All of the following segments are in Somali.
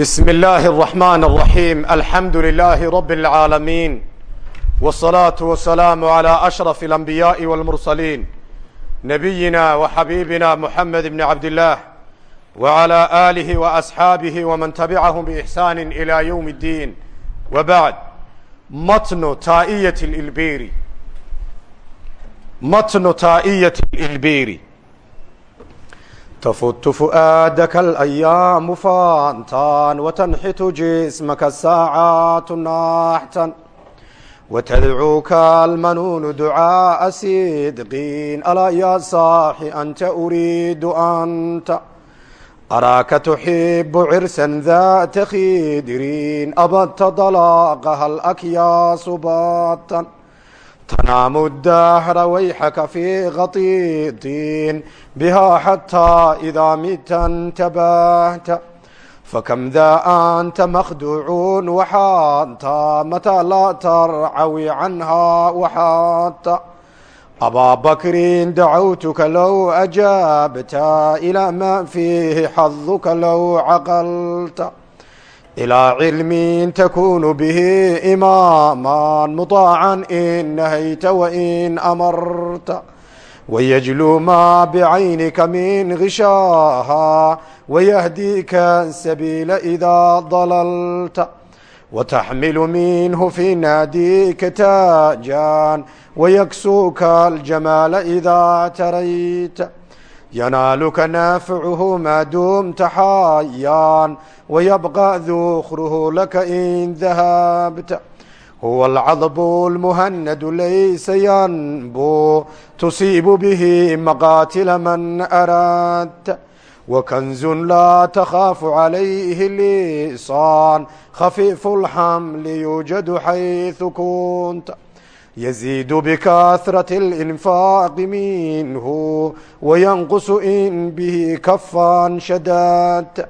بسم الله الرحمن الرحيم الحمد لله رب العالمين والصلاة والسلام على أشرف الأنبياء والمرسلين نبينا وحبيبنا محمد بن عبد الله وعلى آله وأصحابه ومن تبعهم بإحسان إلى يوم الدين وبعد متن تائية الإلبيري متن تائية الإلبيري تفت فؤادك الأيام فانتا وتنحت جسمك الساعات ناحتا وتدعوك المنون دعاء صدقين ألا يا صاحي أنت أريد أنت أراك تحب عرسا ذات خدرين أبت طلاقها الأكياس باتا تنام الدهر ويحك في غطيط بها حتى إذا مت انتبهت فكم ذا أنت مخدوع وحتى متى لا ترعوي عنها وحتى أبا بكر دعوتك لو أجابت إلى ما فيه حظك لو عقلت ilىa cilmi takunu bihi imaama muطaaca in nahayta wain amarta wayajluu maa bicaynika min gishaaha wayahdiika sabiila idaa dalalta wataxmilu minhu fi naadiika taajan wayaksuuka aljamaala idaa tarayta ينالك نافعه ما دمت حيا ويبقى ذخره لك إن ذهبت هو العضب المهند ليس ينبو تصيب به مقاتل من أردت وكنز لا تخاف عليه اللسان خفيف الحمل يوجد حيث كنت يزيد بكثرة الإنفاق منه وينقص إن به كفا شددت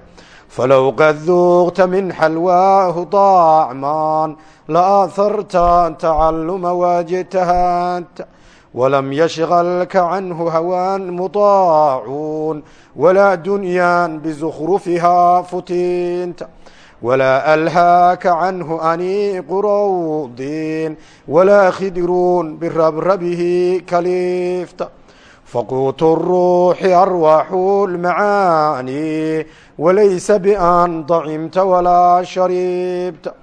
فلو قد ذوقت من حلواه طعما لآثرت تعلم واجتهدت ولم يشغلك عنه هوان مطاعون ولا دنيا بزخرفها فتنت walaa alhaaka canhu aniiqu rawdin walaa khidiruun birabrabihi kaliifta faquutu ruuxi arwaaxu lmacaani walaysa bian dacimta walaa shariibta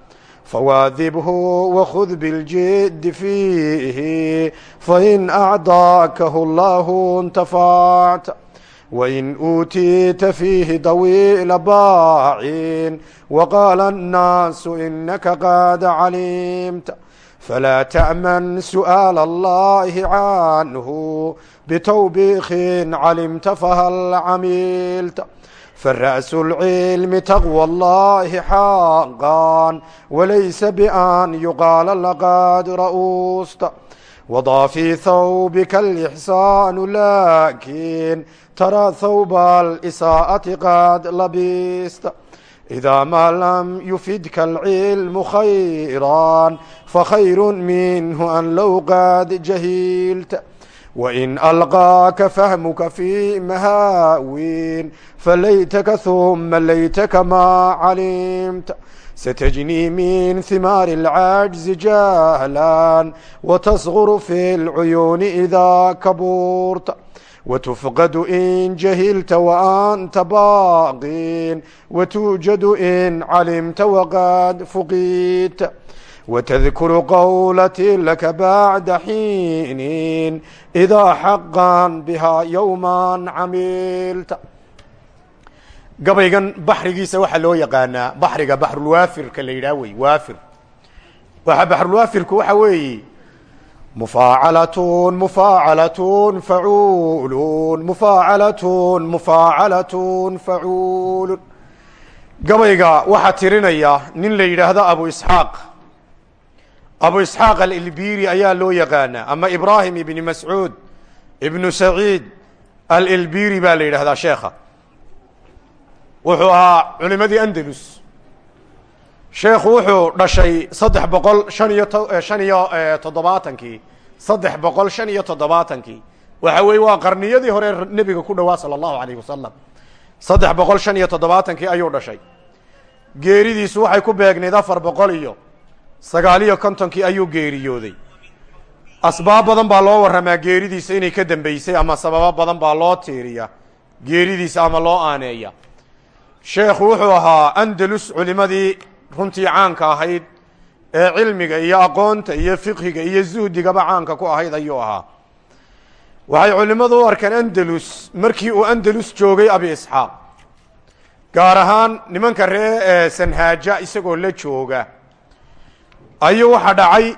fawaadibhu wakhud biاljidi fiihi fain acdaakahu allahu intafacta وإن أوتيت فيه طويل باع وقال الناس إنك قد علمت فلا تأمن سؤال الله عنه بتوبيخ علمت فهل عملت فالرأس العلم تقوى الله حقا وليس بأن يقال لقد رؤوست وضع في ثوبك الإحسان لكن ترى ثوب الإساءة قد لبست إذا ما لم يفدك العلم خيرا فخير منه أن لو قد جهلت وإن ألقاك فهمك في مهاوين فليتك ثم ليتك ما علمت ستجني من ثمار العجز جهلا وتصغر في العيون إذا كبرت وتفقد إن جهلت وأنت باقين وتوجد إن علمت وقد فقيت وتذكر قولتي لك بعد حين إذا حقا بها يوما عملت gabaygan baxrigiisa waxaa loo yaqaanaa baxriga baxrulwaafirka la yidhaah wey waafir waxa baxrulwaafirku waxa weeye mufaacalatun mufaacalatun facuulun mufaacalatun mufaacalatun facuulun gabayga waxaa tirinaya nin la yidhaahdo abu isxaaq abu isxaaq alilbiri ayaa loo yaqaanaa ama ibraahim ibni mascuud ibnu saciid alilbiri baa la yidhahdaa sheekha wuxuu ahaa culimadii andalus sheekhu wuxuu dhashay saddex boqol shan iyo shan iyo toddobaatankii saddex boqol shan iyo toddobaatankii waxa weeye waa qarniyadii hore nebiga ku dhowaa sala allahu alayh wasalam saddex boqol shan iyo toddobaatankii ayuu dhashay. Geeridiisu waxay ku beegnayd afar boqol iyo sagaaliyo kontonkii ayuu geeriyooday. Asbaab badan baa loo warramaa geeridiisa inay ka dambaysay ama sababo badan baa loo tiiriya geeridiisa ama loo aaneeya sheekhu wuxuu ahaa andalus culimadii runtii caanka ahayd ee cilmiga iyo aqoonta iyo fiqhiga iyo zuhdigaba caanka ku ahayd ayuu ahaa. Waxay culimmadu u arkeen andalus markii uu andalus joogay abi isxaaq gaar ahaan nimanka ree sanhaaja isagoo la jooga. Ayuu waxaa dhacay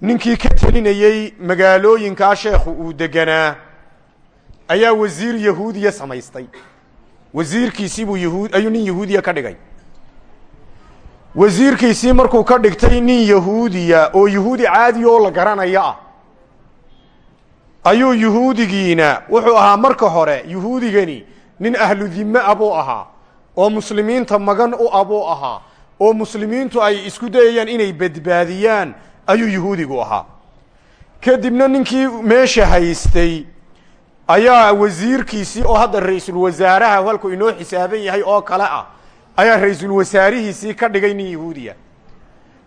ninkii ka telinayey magaalooyinkaa sheekhu uu deganaa ayaa wasiir yahuudiya samaystay. Wasiirkiisii buu yahuud ayuu nin yahuudiya ka dhigay wasiirkiisii markuu ka dhigtay nin yahuudiya oo yahuudi caadi oo la garanaya ah ayuu yahuudigiina wuxuu ahaa marka hore yahuudigani nin ahlu dimme a buu ahaa oo muslimiinta magan u a buu ahaa oo muslimiintu ay isku dayayaan inay badbaadiyaan ayuu yahuudigu ahaa. Kadibna ninkii meesha haystay ayaa wasiirkiisii oo hadda ra'iisul wasaaraha halkuu inoo xisaaban yahay oo kale ah ayaa ra'iisul wasaarihiisii ka dhigay nin yahuudiya.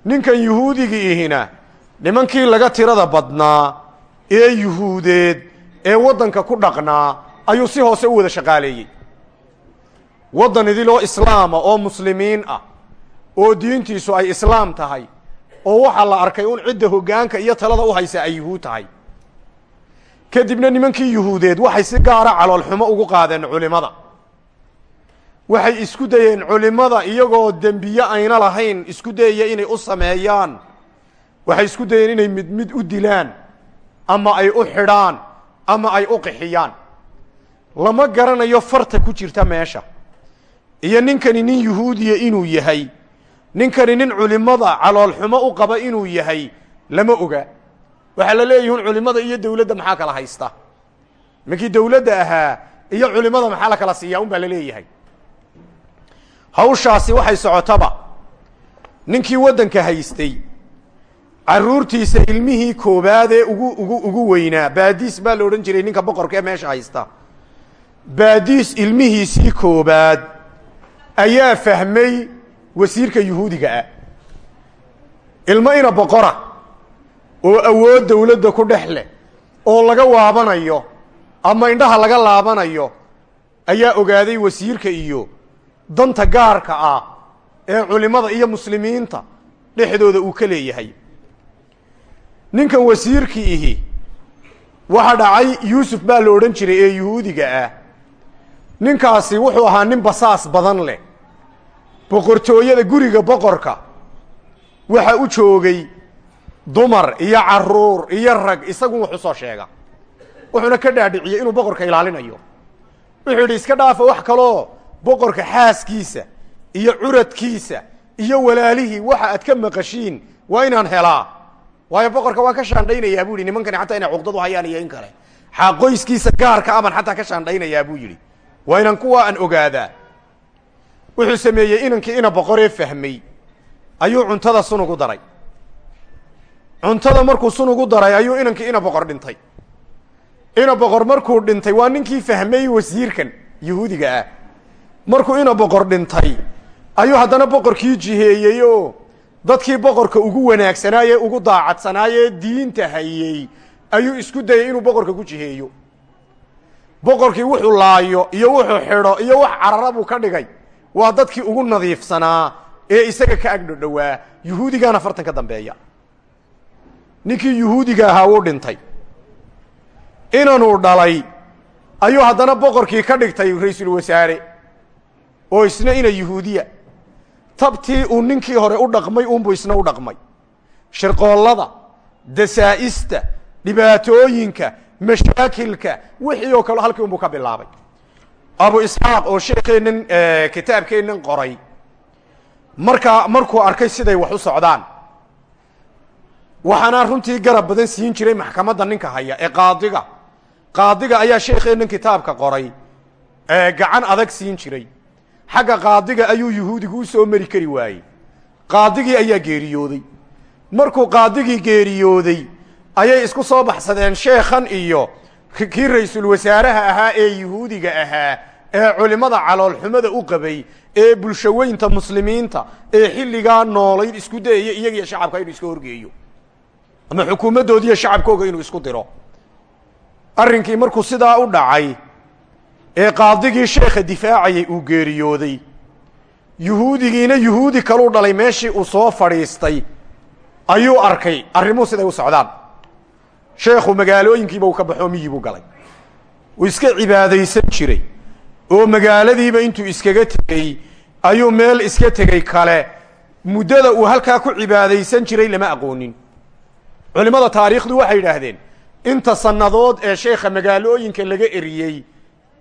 Ninkan yahuudigii ihina nimankii laga tirada badnaa ee yuhuudeed ee waddanka ku dhaqnaa ayuu si hoose u wada shaqaaleeyey. Waddan idiloo islaama oo muslimiin ah oo diintiisu ay islaam tahay oo waxaa la arkay un cidda hoggaanka iyo talada u haysa ay yuhuud tahay. Kadibna nimankii yuhuudeed waxay si gaara caloolxumo ugu qaadeen culimada waxay isku dayeen culimada iyagoo dembiye ayna lahayn isku dayaya inay u sameeyaan. Waxay isku dayeen inay mid mid u dilaan ama ay u xidhaan ama ay u qixiyaan. Lama garanayo farta ku jirta meesha. Iyo ninkani nin yuhuudiya inuu yahay ninkani nin culimada caloolxumo u qaba inuu yahay lama oga. Waxaa la leeyihun culimada iyo dawladda maxaa kala haysta? Minkii dawladda ahaa iyo culimada maxaa la kala siiyaa un baa la leeyahay hawshaasi waxay socotaba. Ninkii waddanka haystay carruurtiisa ilmihii koobaad ee ugu ugu ugu weynaa. Baadiis baa la odhan jiray ninka boqorka ee meesha haysta. Baadiis ilmihiisii koobaad ayaa fahmay wasiirka yuhuudiga ah. Ilmo ina boqora oo awood dawladda ku dhex leh oo laga waabanayo ama indhaha laga laabanayo ayaa ogaaday wasiirka iyo danta gaarka ah ee culimada iyo muslimiinta dhexdooda uu ka leeyahay. Ninkan wasiirkii ihi waxa dhacay yuusuf baa la odhan jiray ee yuhuudiga ah. Ninkaasi wuxuu ahaa nin basaas badan leh. Boqortooyada guriga boqorka waxa u joogay dumar iyo carruur iyo rag isagun wax u soo sheega wuxuuna ka dhaadhiciyey inuu boqorka ilaalinayo. Wuxuu yidhi iska dhaafa wax kaloo boqorka xaaskiisa iyo curadkiisa iyo walaalihii waxa aad ka maqashiin waa inaan helaa. Waayo boqorka waan ka shaandhaynayaa bu yidhi nimankani xataa inay cuqdadu hayaan iyo in kale. Xaqoyskiisa gaarka aban xataa ka shaandhaynayaa buu yidhi. Waa inaan kuwa aan ogaadaa. Wuxuu sameeyey inankii ina boqoree fahmay. Ayuu cuntada sunugu daray. Cuntada markuu sunugu daray ayuu inankii ina boqor dhintay. Ina boqor markuu dhintay waa ninkii fahmay wasiirkan yahuudiga ah markuu ina boqor dhintay ayuu haddana boqorkii jiheeyey oo dadkii boqorka ugu wanaagsanaaye ugu daacadsanaaye diinta hayey ayuu isku dayay inuu boqorka ku jiheeyo. Boqorkii wuxuu laayo iyo wuxuu xidho iyo wax carara buu ka dhigay. Waa dadkii ugu nadiifsanaa ee isaga ka agdhodhowaa yuhuudigaana fartan ka dambeeya. Ninkii yuhuudiga ahaa wuu dhintay. Inanuu dhalay ayuu haddana boqorkii ka dhigtay ra'iisul wasaare oo isna ina yuhuudiya tabtii uu ninkii hore u dhaqmay uunbuu isna u dhaqmay. Shirqoollada dasaa'ista dhibaatooyinka mashaakilka wixii oo kale halkii unbuu ka bilaabay. Abu isxaaq oo sheekeennan kitaabkeennan qoray. Markaa markuu arkay siday wax u socdaan waxaana runtii garab badan siin jiray maxkamadda ninka haya ee qaadiga. Qaadiga ayaa sheekeennan kitaabka qoray gacan adag siin jiray xagga qaadiga ayuu yuhuudigu u soo mari kari waayey. Qaadigii ayaa geeriyooday. Markuu qaadigii geeriyooday ayay isku soo baxsadeen sheekhan iyo kii ra'iisul wasaaraha ahaa ee yuhuudiga ahaa ee culimmada caloolxumada u qabay ee bulshaweynta muslimiinta ee xilligaa noolayd isku dayaya iyagiyo shacabka inuu iska horgeeyo. Ama xukuumaddoodiiyo shacabkooga inuu isku diro. Arrinkii markuu sidaa u dhacay ee qaadigii sheekha difaacayay uu geeriyooday. Yuhuudigiina yuhuudi kaluu dhalay meeshii uu soo fadhiistay. Ayuu arkay arrimuhu siday u socdaan. Sheekhu magaalooyinkiiba uu ka baxo miyii buu galay. Uu iska cibaadaysan jiray. Oo magaaladiiba intuu iskaga tegey ayuu meel iska tegey kale. Muddada uu halkaa ku cibaadaysan jiray lama aqoonin. Culimmada taariikhdu waxay yidhaahdeen inta sannadood ee sheekha magaalooyinka laga eriyey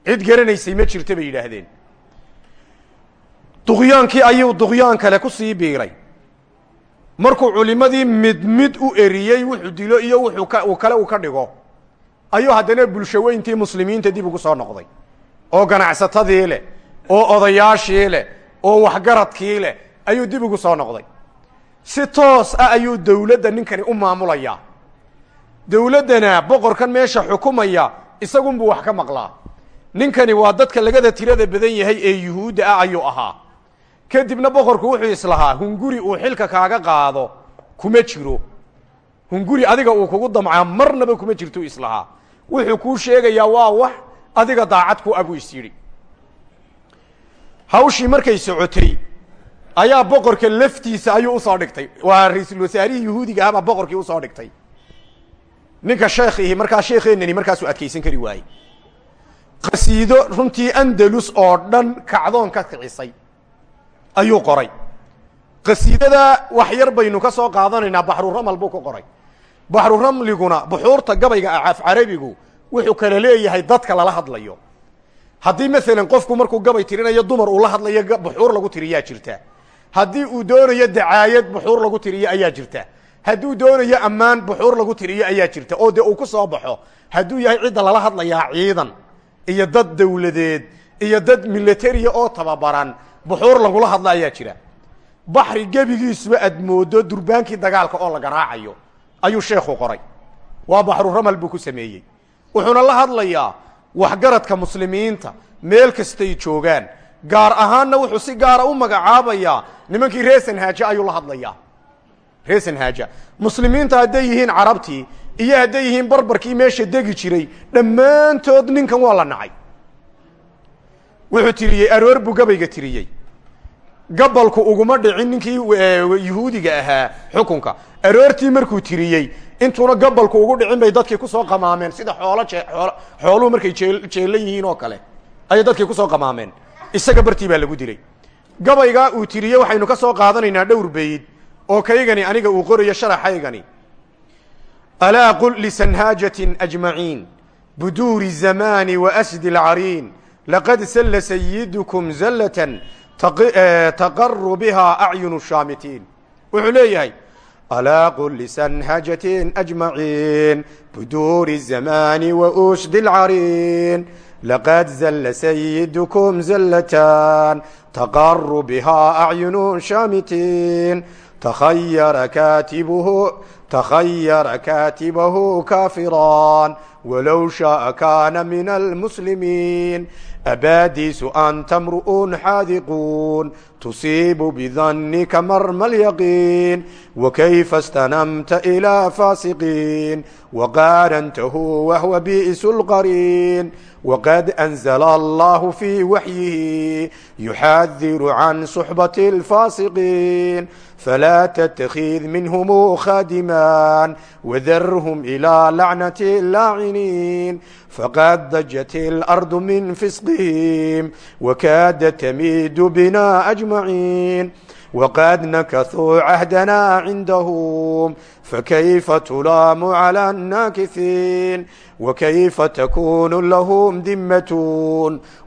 cid garanaysay ma jirta bay yidhaahdeen. Duqyaankii ayuu duqyaan kale ku sii biiray. Markuu culimmadii mid mid u eriyey wuxuu dilo iyo wuxuu ka uu kale uu ka dhigo. Ayuu haddana bulshaweyntii muslimiinta dib ugu soo noqday. Oo ganacsatadii leh oo odayaashii leh oo waxgaradkii leh ayuu dib ugu soo noqday. Si toos ah ayuu dawladda ninkani u maamulayaa. Dawladdana boqorkan meesha xukumaya isagunbuu wax ka maqlaa ninkani waa dadka lagada tirada badan yahay ee yuhuudda ah ayuu ahaa. Kadibna boqorku wuxuu islahaa hunguri uu xilka kaaga qaado kuma jiro. Hunguri adiga uu kugu damcaa marnaba kuma jirtuu islahaa. Wuxuu kuu sheegayaa waa wax adiga daacad ku abuu is yidhi. Markay socotay ayaa boqorka laftiisa ayuu u soo dhigtay. Waa ra'iisul wasaarihii yuhuudiga ahbaa boqorkii u soo dhigtay. Ninka sheekhiihi markaa sheekheenani markaasuu adkaysan kari waayey qasiido runtii andalus oo dhan kacdoon ka kicisay ayuu qoray. Qasiidada wax yar baynu ka soo qaadanaynaa baxruramal buu ku qoray. Baxruramliguna buxuurta gabayga af carabigu wuxuu kala leeyahay dadka lala hadlayo. Haddii maalan qofku markuu gabay tirinayo dumar uu la hadlayo buxuur lagu tiriyaa jirta. Haddii uu doonayo dacaayad buxuur lagu tiriyo ayaa jirta. Hadduu doonayo ammaan buxuur lagu tiriyo ayaa jirta. Oo dee uu ku soo baxo hadduu yahay cidda lala hadlayaa ciidan iyo dad dawladeed iyo dad militariya oo tababaran buxuur lagula hadla ayaa jira. Baxri gebigiisuba aad moodo durbaankii dagaalka oo la garaacayo ayuu sheekhu qoray. Waa baxru ramal buu ku sameeyey. Wuxuuna la hadlayaa waxgaradka muslimiinta meel kastay joogaan. Gaar ahaanna wuxuu si gaara u magacaabayaa nimankii reesan haaje ayuu la hadlayaa. Reesan haaja muslimiinta hadday yihiin carabtii iyo hadday yihiin barbarkii meesha degi jiray. Dhammaantood ninkan waa la nacay. Wuxuu tiriyey aroor buu gabayga tiriyey. Gabalku uguma dhicin ninkii yuhuudiga ahaa xukunka. Aroortii markuu tiriyey intuuna gabalku ugu dhicin bay dadkii ku soo qamaameen. Sida xoolo xooluhu markay jee jeellan yihiin oo kale ayay dadkii ku soo qamaameen. Isaga bartii baa lagu dilay. Gabaygaa uu tiriyey waxaynu ka soo qaadanaynaa dhowr bayd oo kaygani aniga uu qorayo sharaxaygani alaa qul lisanhaajatin ajmaciin buduuri zamaani waasdi lcariin laqad salla sayidukum zallatan taqaru bihaa acyunu shaamitiin wuxuu leeyahay alaa qul lisanhajatin ajmaciin buduuri zamaani wausdi lcariin laqad zalla sayidukum zallatan taqaru bihaa acyunu shaamitiin تخير كاتبه تخير كاتبه كافرا ولو شاء كان من المسلمين أباديس أنت امرؤ حاذقون تصيب بظنك مرمى اليقين وكيف استنمت إلى فاسقين وقارنته وهو بئس القرين وقد أنزل الله في وحيه يحذر عن صحبة الفاسقين فلا تتخذ منهم خادما وذرهم إلى لعنة اللاعنين فقد ضجت الأرض من فسقهم وكاد تميد بنا أجمعين وقد نكثوا عهدنا عندهم فكيف تلام على الناكثين وكيف تكون لهم ذمة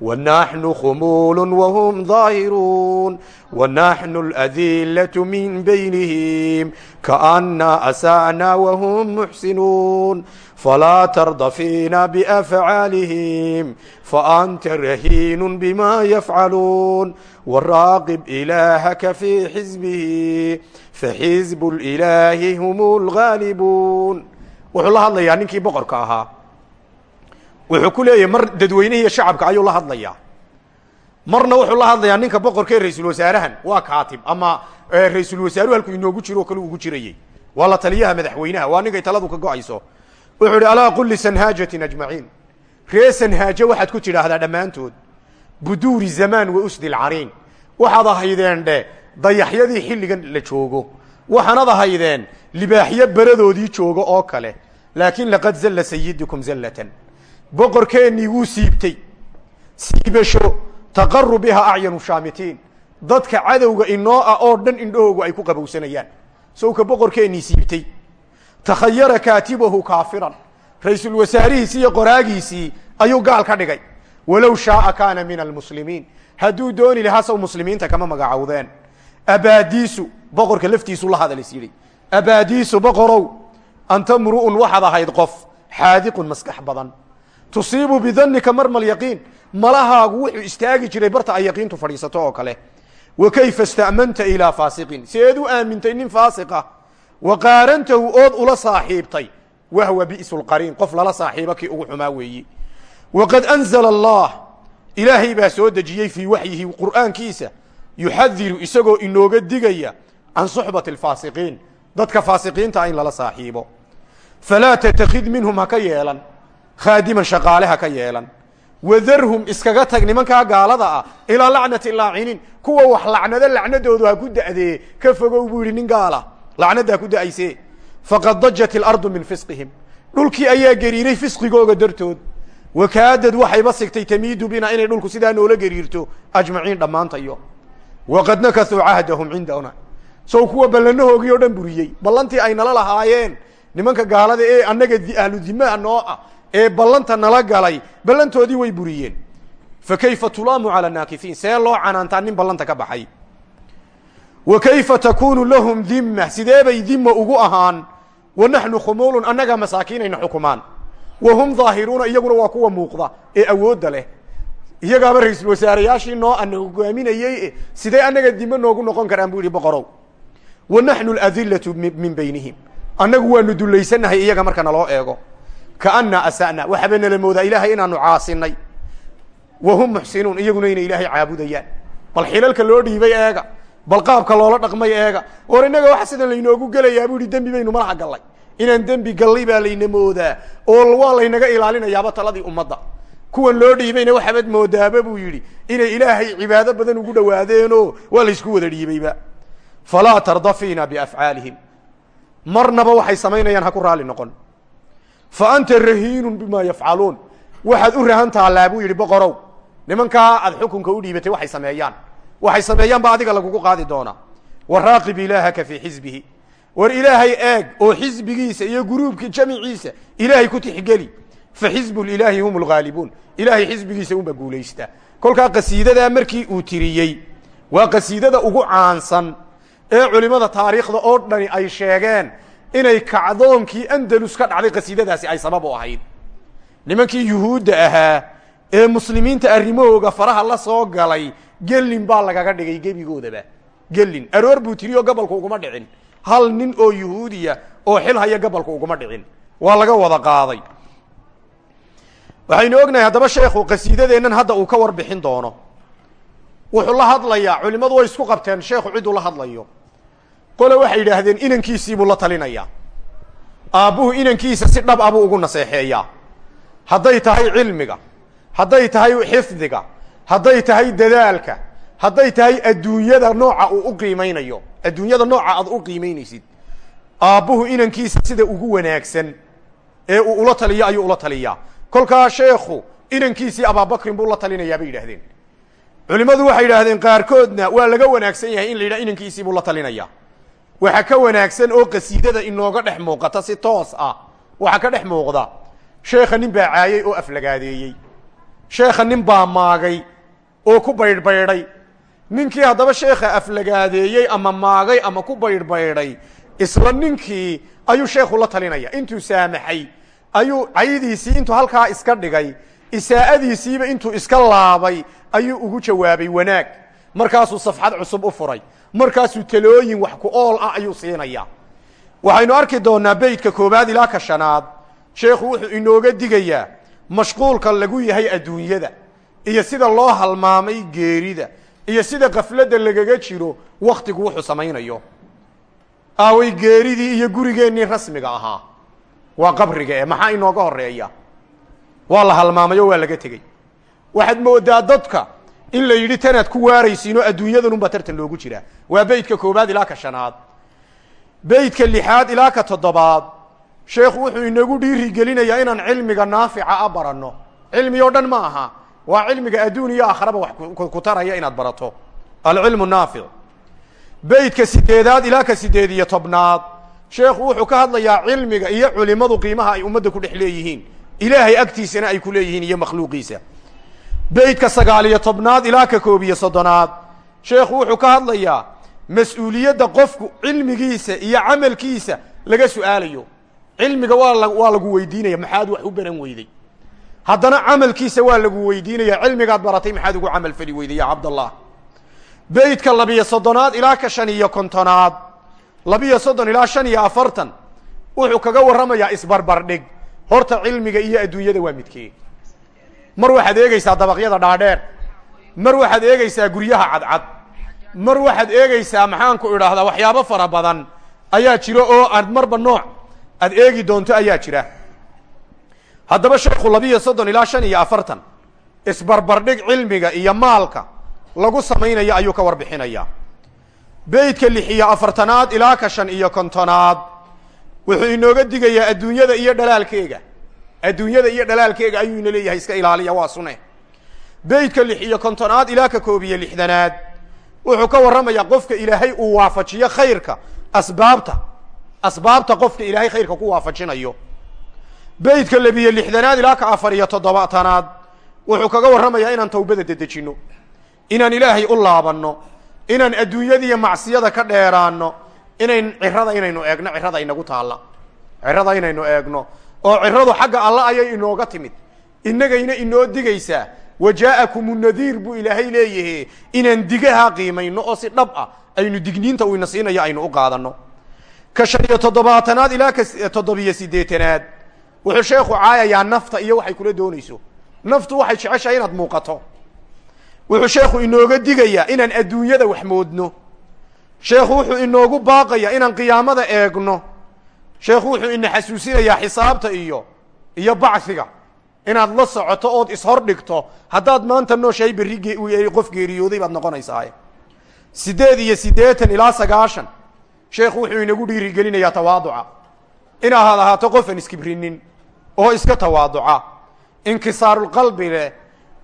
ونحن خمول وهم ظاهرون ونحن الأذلة من بينهم كأنا أسانا وهم محسنون فلا ترضفين بأفعالهم فأنت faanta بما يفعلون yafcaluun إلهك في حزبه فحزب faxisbu هم الغالبون lgaalibuun wuxuu la hadlayaa ninkii boqorka ahaa wuxuu ku leeyahy mar dadweynihii iyo shacabka ayuu la marna wuxuu la hadlayaa ninka boqorka ee ra'iisul waa kaatib ama ra'isul wasaaruhu halkuu inoogu jiro kale ugu jirayey waa la taliyaha madaxweynaha waa ninkay taladu ka go'ayso wuxuu ihi alaa qul lisanhaajatin ajmaciin. Ree sanhaaje waxaad ku tidhaahdaa dhammaantood buduuri zamaan wa usdi lcariin waxaad ahaydeen dhe dayaxyadii xilligan la joogo. Waxaanad ahaydeen libaaxyo beradoodii joogo oo kale. Laakiin laqad zalla sayidukum zallatan. Boqorkeennii wuu siibtay. Siibasho taqaru biha acyanu shaamitiin. Dadka cadowga inoo ah oo dhan indhahoogu ay ku qabowsanayaan. Sowka boqorkeennii siibtay takhayara kaatibahu kaafiran ra'iisul wasaarihiisii iyo qoraagiisii ayuu gaal ka dhigay walow shaaa kaana min almuslimiin hadduu dooni lahaa sow muslimiinta kama magacowdeen abaadiisu boqorka laftiisu la hadal is yidhi abaadiisu boqorow anta mru'un waxaad ahayd qof xaadiqun maskax badan tusiibu bidannika marma alyaqiin malahaagu wuxuu istaagi jiray barta ay yaqiintu fadhiisato oo kale wa kayfa sta'manta ilaa faasiqin faasiqa wa qaarantahu ood ula saaxiibtay wahwa bi'su lqariin qof lala saaxiibo kii ugu xumaa weeyi waqad anzala allah ilaahay baa soo dejiyey fii waxyihi qur'aankiisa yuxadiru isagoo inooga digaya can suxbati alfaasiqiin dadka faasiqiinta in lala saaxiibo falaa tatakid minhum ha ka yeelan khaadiman shaqaale ha ka yeelan wadarhum iskaga tag nimankaa gaalada ah ilaa lacnati laaciniin kuwa wax lacnado lacnadoodu ha da'dee ka fogow buu yidhi nin gaala lacnaddaa ku da'ayse faqad dajat ilardu min fisqihim. Dhulkii ayaa geriiray fisqigooga dartood. Wakaadad waxayba sigtay tamiidu bina inay dhulku sidaa noola geriirto ajmaciin dhammaantayo. Waqad nakasuu cahdahum cindana sow kuwa ballanahoogii oo dhan buriyey ballantii ay nala lahaayeen. Nimanka gaalada ee annaga ahlu dimaha noo ah ee ballanta nala galay ballantoodii way buriyeen. Fa kayfa tulaamu cala naakifiin? See loo canaantaa nin ballanta ka baxay wa kayfa takunu lahum dimma sidee bay dimma ugu ahaan wa naxnu khumuulun annagaa masaakiinayna xukumaan wa hum daahiruuna iyaguna waa kuwa muuqda ee awoodda leh iyagaaba ra'iisul wasaareyaashii noo ana hogaaminayey sidee annaga dimo noogu noqon karaan bu yihi boqorow wa naxnu aladillatu min baynihim annagu waanu dullaysanahay iyaga marka naloo eego kaana asa'na waxaba nala moodaa ilaahay inaanu caasinay wa hum muxsinuun iyaguna inay ilaahay caabudayaan bal xilalka loo dhiibay eega bal qaabka loola dhaqmay eega. War innaga waxa sidan laynoogu gelayaa bu ihi dembi baynu malaha gallay. Inaan dembi gallay baa layna moodaa. Oo waa laynaga ilaalinayaaba taladii ummadda. Kuwan loo dhiibayna waxaabad moodaaba buu yidhi inay ilaahay cibaado badan ugu dhawaadeenoo waa laysku wada dhiibayba. Falaa tarda fiina biafcaalihim. Marnaba waxay samaynayaan ha ku raali noqon. Fa anta rahiinun bimaa yafcaluun waxaad u rahan taallaa buu yidhi boqorow nimankaa aad xukunka u dhiibatay waxay sameeyaan waxay sameeyaan ba adiga lagugu qaadi doonaa. Waraaqib ilaahaka fii xisbihi. War ilaahay eeg oo xisbigiisa iyo guruubki jamiciisa ilaahay ku tixgeli. Fa xizbu ilaahi hum lgaalibuun ilaahay xisbigiisa unba guulaysta. Kolkaa qasiidadaa markii uu tiriyey waa qasiidada ugu caansan ee culimada taariikhda oo dhani ay sheegeen inay kacdoonkii andalus ka dhacday qasiidadaasi ay sabab u ahayd. Nimankii yuhuudda ahaa ee muslimiinta arrimahooga faraha la soo galay gelin baa lagaga dhigay gebigoodaba gelin aroor buu tiri oo gabalku uguma dhicin. Hal nin oo yuhuudiya oo xil haya gabalku uguma dhicin. Waa laga wada qaaday. Waxaynu ognahay haddaba sheekhu qasiidadeennan hadda uu ka warbixin doono. Wuxuu la hadlayaa culimmadu way isku qabteen sheekhu ciduu la hadlayo. Qole waxay yidhaahdeen inankiisiibuu la talinayaa. Aabbuhu inankiisa si dhab abuu ugu naseexeeyaa. Hadday tahay cilmiga hadday tahay xifdiga hadday tahay dadaalka hadday tahay adduunyada nooca uu u qiimaynayo adduunyada nooca aad u qiimaynaysid aabbuhu inankiisa sida ugu wanaagsan ee uu ula taliyo ayuu ula taliyaa. Kolkaa sheekhu inankiisii abaabakrin buu la talinayaa bay yidhahdeen culimmadu waxay yidhaahdeen qaarkoodna waa laga wanaagsan yahay in la yidhaha inankiisii buu la talinaya waxa ka wanaagsan oo qasiidada inooga dhex muuqata si toos ah waxaa ka dhex muuqda. Sheekha nin baa caayey oo aflagaadeeyey. Sheekha nin baa maagay oo ku baydhbaydhay ninkii haddaba sheekha aflagaadeeyey ama maagay ama ku baydhbaydhay isla ninkii ayuu sheekhu la talinaya intuu saamaxay ayuu caydiisii intuu halkaa iska dhigay isaa'adiisiiba intuu iska laabay ayuu ugu jawaabay wanaag. Markaasuu safxad cusub u furay. Markaasuu talooyin wax ku ool ah ayuu siinaya waxaynu arki doonaa beytka koobaad ilaa ka shanaad sheekhu wuxuu inooga digayaa mashquulka lagu yahay adduunyada iyo sida loo halmaamay geerida iyo sida kafladda lagaga jiro waktigu wuxuu samaynayo. Aaway geeridii iyo gurigeennii rasmiga ahaa. Waa qabriga e maxaa inooga horreeya waa la halmaamayo waa laga tegey. Waxaad moodaa dadka in la yidhi tanaad ku waaraysiinoo adduunyadanunbaa tartan loogu jiraa. Waa beytka koobaad ilaa ka shanaad. Beytka lixaad ilaa ka toddobaad. Sheekhu wuxuu inagu dhiiri gelinayaa inaan cilmiga naafica a baranno. Cilmi oo dhan ma aha waa cilmiga adduun iyo aakhraba wax ku taraya inaad barato. Alcilmu naafic beytka sideedaad ilaa ka sideed iyo tobnaad. Sheekhu wuxuu ka hadlayaa cilmiga iyo culimadu qiimaha ay ummadda ku dhex leeyihiin. Ilaahay agtiisana ay ku leeyihiin iyo makhluuqiisa. Beytka sagaal iyo tobnaad ilaa ka koob iyo soddonaad. Sheekhu wuxuu ka hadlayaa mas'uuliyadda qofku cilmigiisa iyo camalkiisa laga su'aalayo. La waa lagu weydiinaya maxaad wax u baran weyday haddana camalkiisa waa lagu weydiinaya. Cilmigaad baratay maxaad ugu camal fali weyday ya cabdallah. Beytka labiyo soddonaad ilaa ka shan iyo kontonaad. Labiyo soddon ilaa shan iyo afartan. Wuxuu kaga warramayaa isbarbardhig horta cilmiga iyo adduunyada waa midkee. Mar waxaad eegeysaa dabaqyada dhaadheer. Mar waxaad eegeysaa guryaha cadcad. Mar waxaad eegeysaa maxaanku idhaahdaa waxyaabo fara badan. Ayaa jiro oo aad marba nooc aad eegi doonto ayaa jira haddaba sheekhu labiyo soddon ilaa shan iyo afartan isbarbardhig cilmiga iyo maalka lagu samaynayo ayuu ka warbixinayaa beytka lix iyo afartanaad ilaa ka shan iyo kontonaad wuxuu inooga digayaa adduunyada iyo dhalaalkeega. Adduunyada iyo dhalaalkeega ayuu ina leeyahay iska ilaaliya waa sune beytka lix iyo kontonaad ilaa ka koob iyo lixdanaad wuxuu ka warramayaa qofka ilaahay uu waafajiyo khayrka asbaabta asbaabta qofka ilaahay khayrka ku waafajinayo beytka labiyo lixdanaad ilaa ka afar iyo toddobaatanaad wuxuu kaga warramayaa inaan tawbada dedejinno inaan ilaahay u laabanno inaan adduunyadiiyo macsiyada ka dheeraanno inayn cirada inaynu eegno cirada inagu taalla cirada inaynu eegno oo ciradu xagga alla ayay inooga timid. Innagayna inoo digaysaa wajaa'akumu nadiir buu ilaahay leeyahe inaan digaha qiimayno oo si dhab ah aynu digniinta uu ina siinayo aynu u qaadanno. Ka shan iyo toddobaatanaad ilaa ka toddobiyo siddeetanaad wuxuu sheekhu caayayaa nafta iyo waxay kula doonayso. Naftu waxay jeceshahay inaad muuqato. Wuxuu sheekhu inooga digayaa inaan adduunyada wax moodno. Sheekhu wuxuu inoogu baaqayaa inaan qiyaamada eegno. Sheekhu wuxuu ina xasuusinayaa xisaabta iyo iyo bacsiga. Inaad la socoto ood ishor dhigto haddaad maanta nooshahay berri qof geeriyooday baad noqonaysaa siddeed iyo siddeetan ilaa sagaashan sheekhu wuxuu inagu dhiirigelinayaa tawaaduca. Inaad ahaato qofan iskibrinin oo iska tawaaduca. Inkisaarulqalbi leh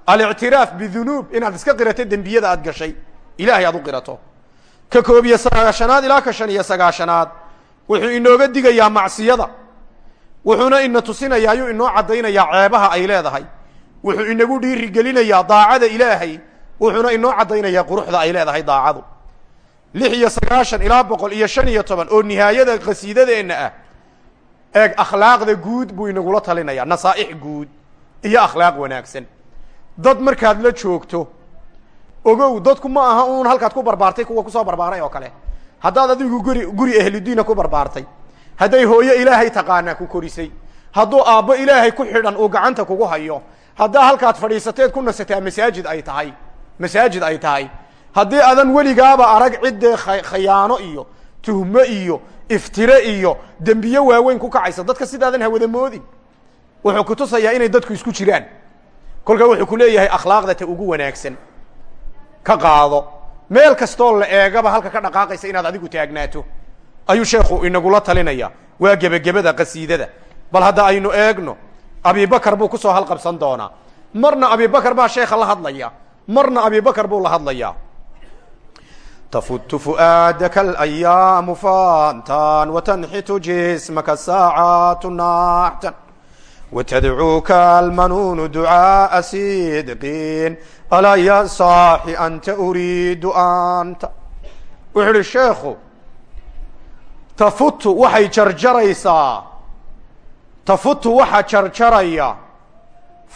alictiraaf bidunuub inaad iska qirato dembiyada aad gashay ilaahay aad u qirato. Ka koob iyo sagaashanaad ilaa ka shan iyo sagaashanaad wuxuu inooga digayaa macsiyada. Wuxuuna ina tusinayaa ayuu inoo caddaynayaa ceebaha ay leedahay. Wuxuu inagu dhiiri gelinayaa daacada ilaahay wuxuuna inoo caddaynayaa quruxda ay leedahay daacadu. Lix iyo sagaashan ilaa boqol iyo shan iyo toban oo nihaayada qasiidadeenna ah eeg akhlaaqda guud buu inagula talinayaa. Nasaa'ix guud iyo akhlaaq wanaagsan. Dad markaad la joogto ogow dadku ma aha uun halkaad ku barbaartay kuwa ku soo barbaaray oo kale. Haddaad adigu guri guri ahludiina ku barbaartay. Hadday hooyo ilaahay taqaanaa ku korisay. Hadduu aabbo ilaahay ku xidhan uu gacanta kugu hayo. Haddaa halkaad fadhiisateed ku nasataa masaajid ay tahay. Masaajid ay tahay. Haddii adan weligaaba arag ciddee khayaano iyo tuhmo iyo iftire iyo dembiye waaweyn ku kacaysa. Dadka sidaadan hawada moodin wuxuu kutusayaa inay dadku isku jiraan. Kolkaa wuxuu ku leeyahay akhlaaqda ta ugu wanaagsan. Ka qaado. Meel kastoo la eegaba halka ka dhaqaaqaysa inaad adigu taagnaato ayuu sheekhu inagula talinaya waa gebagebada qasiidada. Bal hadda aynu eegno abibakar buu ku soo halqabsan doonaa. Marna abibakar baa sheekha la hadlaya marna abibakar buu la hadlayaa fu'aadaka alayaamu faantan watanxitu jismaka saacaatu naaxtan watadcuuka almanuunu ducaaa sidqiin alaa ya saaxi anta uriidu anta wuxuu uhi sheekhu tafutu waxay jarjaraysaa tafutu waxa jarjaraya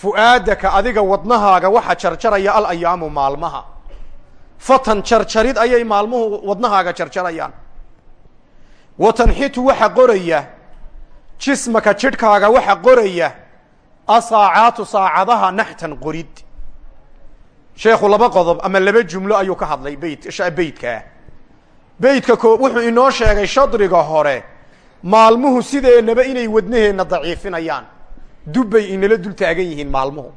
fu'aadaka adiga wadnahaaga waxa jarjaraya alayaamu maalmaha fatan jarjarid ayay maalmuhu wadnahaaga jarjarayaan wa tanxitu waxa qoraya jismaka jidhkaaga waxa qoraya asaacaatu saacadaha naxtan qorid. Sheekhu laba qodob ama laba jumlo ayuu ka hadlay beyt beytkaa beytka. Ko wuxuu inoo sheegay shadriga hore maalmuhu sideenaba inay wadnaheenna daciifinayaan. Dubbay inala dul taagan yihiin maalmuhu.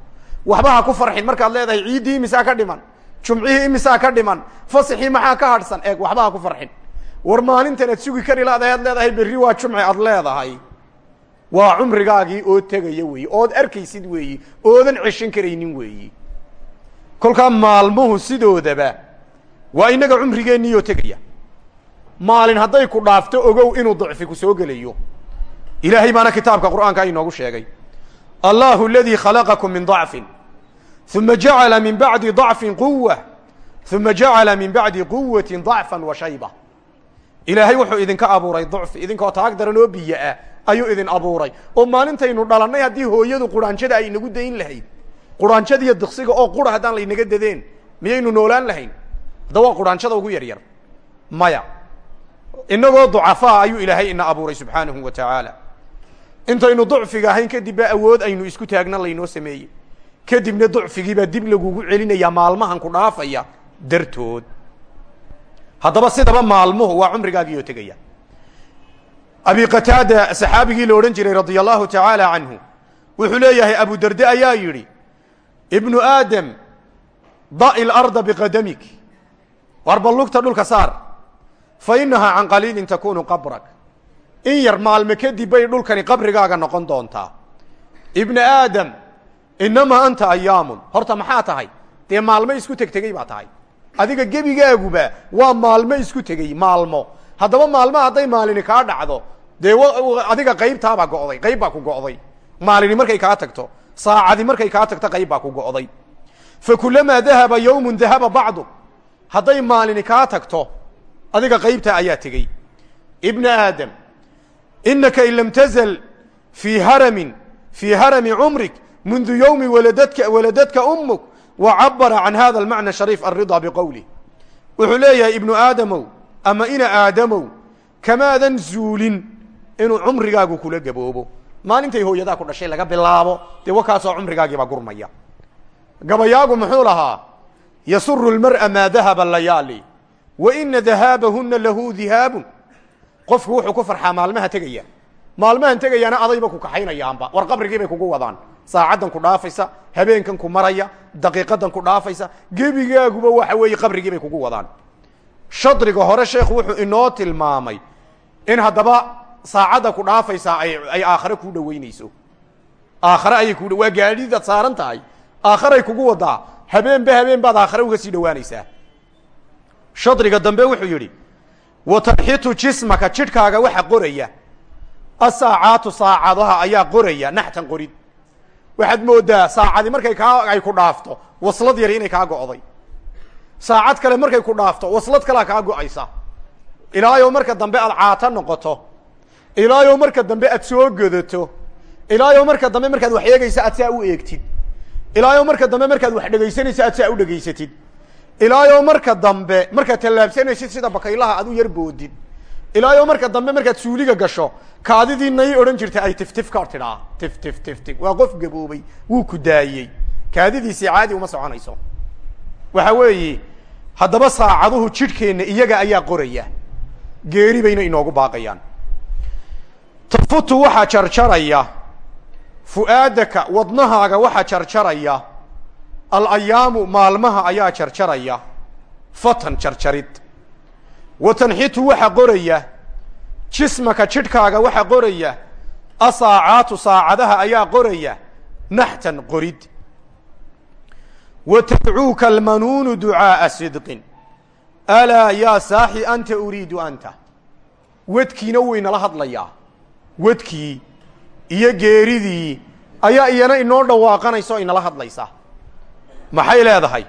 Waxba ha ku farxin markaad leedahay ciiddii imisaa ka dhiman jumcihii imisaa ka dhiman. Fasaxii maxaa ka hadhsan eeg waxba ku farxin. War maalintan aad sugi kari laadahay ad leedahay berri waa jumci aad leedahay. Waa cumrigaagii oo tegaya weeyi ood arkaysid weeyi oodan ceshan karaynin weeyi. Kolkaa maalmuhu sidoodaba waa inaga cumrigeenniyoo tegaya. Maalin hadday ku dhaafto ogow inuu dacfi ku soo gelayo. Ilaahay baana kitaabka qur'aanka inoogu sheegay. Allahu aladii khalaqakum min dacfin uma jacala min bacdi dacfin quwa uma jacala min bacdi quwati dacfa wa shayba ilaahay wuxuu idinka abuuray ducfi idinkoo taag daran oo biyo ah ayuu idin abuuray oo maalintaynu dhalannay haddii hooyadu quraanjada ay inagu dayn lahayd quraanjadiiyo diksiga oo qura haddaan laynaga dadeen miyaynu noolaan lahayn hadda waa quraanjada ugu yar yar maya inagoo ducafaa ayuu ilaahay ina abuuray subxaanahu wa tacaala intaynu ducfiga ahayn kadib baa awood aynu isku taagna laynoo sameeyey kadibna ducfigiibaa dib lagugu celinayaa maalmahan ku dhaafaya. Dartood haddaba sidaba maalmuhu waa cumrigaagiioo tegaya. Abi qataada saxaabigii la jiray radia allahu tacaala wuxuu leeyahay abu darde ayaa yidhi ibnu aadam da'i larda biqadamik war ballugta dhulka saar fa inahaa can qaliilin takunu qabrak. In yar maalme kadib bay dhulkani qabrigaaga noqon doontaa ibna inamaa anta ayaamun horta maxaa tahay dee maalmo isku tegtegey baa tahay adiga gebigaaguba waa maalmo isku tegey maalmo haddaba maalma hadday maalini kaa dhacdo dee adiga qaybtaabaa go'day qayb baa ku go'day maalini markay kaa tagto saacadi markay kaa tagto qayb baa ku go'day fa kulamaa dahaba yawmun dahaba bacdu hadday maalini kaa tagto adiga qaybtaa ayaa tegey ibna aadam inaka in lam tazal fii haramin fii harami cumrik mundu yowmi waladadka ummuk wa cabara can hada almacna shariif alridaa biqowlih wuxuu leeyahay ibnu aadamow ama ina aadamow kamaadan zuulin inuu cumrigaagu kula gaboobo maalintay hooyadaa ku dhashay laga bilaabo dee wakaasoo cumrigaagiibaa gurmaya gabayaagu muxuu lahaa yasuru lmar'a maa dahaba layaali wa ina dahaabahuna lahu dihaabun qofku wuxuu ku farxaa maalmaha tegaya maalmahan tegayaana adayba ku kaxaynayaanba war qabrigiibay kugu wadaan saacaddan ku dhaafaysa habeenkan ku maraya daqiiqadan ku dhaafaysa gebigaaguba waxa weeye qabrigiibay kugu wadaan. Shadriga hore sheekhu wuxuu inoo tilmaamay in haddaba saacadda ku dhaafaysaa ay aakhare kuu dhaweynayso. Aakhare ayay ku waa gaadhidaad saaran tahay. Aakharay kugu wadaa habeenba habeen baad aakhare uga sii dhawaanaysaa shadriga dambe wuxuu yidhi wa tanxitu jismaka jidhkaaga waxa qoraya. Asaacaatu saacadaha ayaa qoraya naxtan qorid waxaad moodaa saacadi markay kaa ay ku dhaafto waslad yari inay kaa go'day. Saacad kale markay ku dhaafto waslad kalea kaa go'aysa. Ilaayo marka dambe aad caato noqoto. Ilaayo marka dambe aad soo godato. Ilaayo marka dambe markaad wax eegaysa aad saa u eegtid. Ilaayo marka dambe markaad wax dhegaysanaysa aad saa u dhegaysatid. Ilaayo marka dambe markaad tallaabsanaysid sida bakaylaha aad u yar boodid ilaayo marka dambe markaad suuliga gasho kaadidii nay odhan jirta ay tiftif ka tidhaa tif tif tif tif. Waa qof gaboobay wuu ku daayey. Kaadidiisii caadi uma soconayso. Waxa weeye haddaba saacaduhu jidhkeenna iyaga ayaa qoraya. Geeri bayna inoogu baaqayaan. Tafutu waxaa jarjaraya. Fu'aadaka wadnahaaga waxaa jarjaraya. Alayaamu maalmaha ayaa jarjaraya. Fatan jarjarid wa tanxitu waxa qoraya jismaka jidhkaaga waxa qoraya asaacaatu saacadaha ayaa qoraya naxtan qorid. Wa tadcuuka almanuunu ducaaa sidqin. Alaa yaa saaxi anta uriidu anta. Wedkiina waynala hadlayaa. Wedkii iyo geeridii ayaa iyana inoo dhawaaqanaysa oo inala hadlaysa maxay leedahay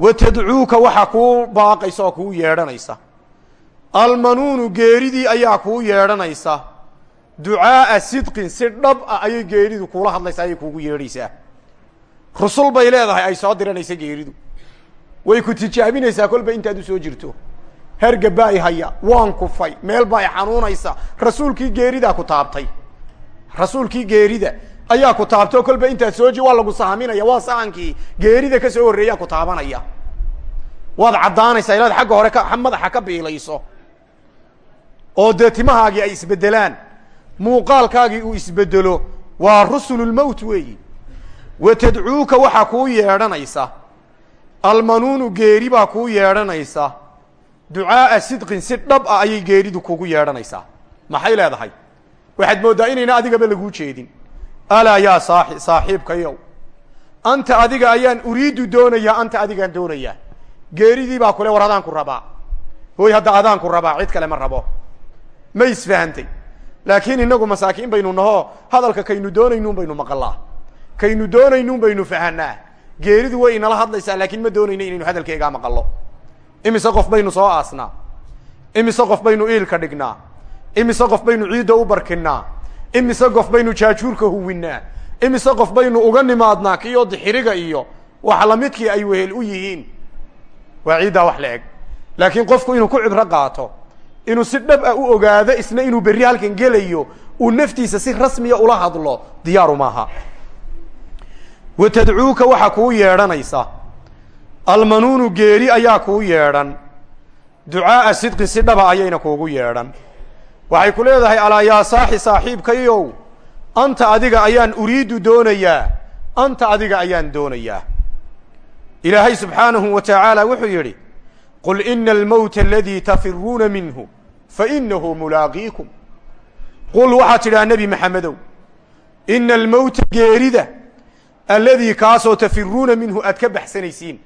wa tadcuuka waxa kuu baaqaysa oo kuu yeedhanaysa. Almanuunu geeridii ayaa kuu yeedhanaysa. Ducaaa sidqin si dhab ah ayay geeridu kuula hadlaysaa ayay kuugu yeedhaysaa. Rusul bay leedahay ay soo diranaysa geeridu. Way ku tijaabinaysaa kolba intaad soo jirto. Hergabba ay haya waan kufay meel ba ay xanuunaysa. Rasuulkii geeridaa ku taabtay. Rasuulkii geerida ayaa ku taabtoo kolba intaad sooji waa lagu sahaminaya waa sahankii geerida ka soo horreeyaa ku taabanaya. Waad caddaanaysaa ilaad xagga hore ka madaxa ka biilayso. Oo dee timahaagii ay isbeddelaan muuqaalkaagii uu isbeddelo waa rusululmowt weeyi. Wa tadcuuka waxaa kuu yeedhanaysa almanuunu geeri baa kuu yeedhanaysa ducaaa sidqin si dhab ah ayay geeridu kugu yeedhanaysaa. Maxay leedahay? Waxaad mooddaa inayna adigaba laguu jeedin alaa yaa saaxi saaxiibkayow anta adiga ayaan uriidu doonayaa anta adigaan doonayaa geeridii baa kule war adaanku rabaa. Hooy hadda adaanku rabaa cid kale ma rabo. Ma isfahantay laakiin inagu masaakiin baynu nahoo hadalka kaynu doonaynuun baynu maqalaa kaynu doonaynuun baynu fahanaa geeridu way inala hadlaysaa laakiin ma doonayno inaynu hadalkeegaa maqallo imise qof baynu soo aasnaa. Imise qof baynu iilka dhignaa. Imise qof baynu ciidda u barkinnaa imise qof baynu jaajuurka huwinnaa imise qof baynu uga nimaadnaa kiyo dixiriga iyo wax lamidkii ay wehel u yihiin. Waa ciiddaa wax la eg. Laakiin qofku inuu ku cibro qaato inuu si dhab ah u ogaado isna inuu berri halkan gelayo uu naftiisa si rasmiya ula hadlo diyaaru maaha. Wa tadcuuka waxaa kuu yeedhanaysa. Almanuunu geeri ayaa kuu yeedhan. Ducaaa sidqin si dhaba ayayna kuugu yeedhan waxay ku leedahay alaa yaa saaxi saaxiibkayow anta adiga ayaan uriidu doonayaa anta adiga ayaan doonayaa ilaahay subxaanahu wa tacaala wuxuu yidhi qul ina almowta aladii tafiruuna minhu fainahu mulaaqiikum. Qul waxaad tidhaha nebi maxamedow ina almowta geerida alladii kaasoo tafiruuna minhu aad ka baxsanaysiin.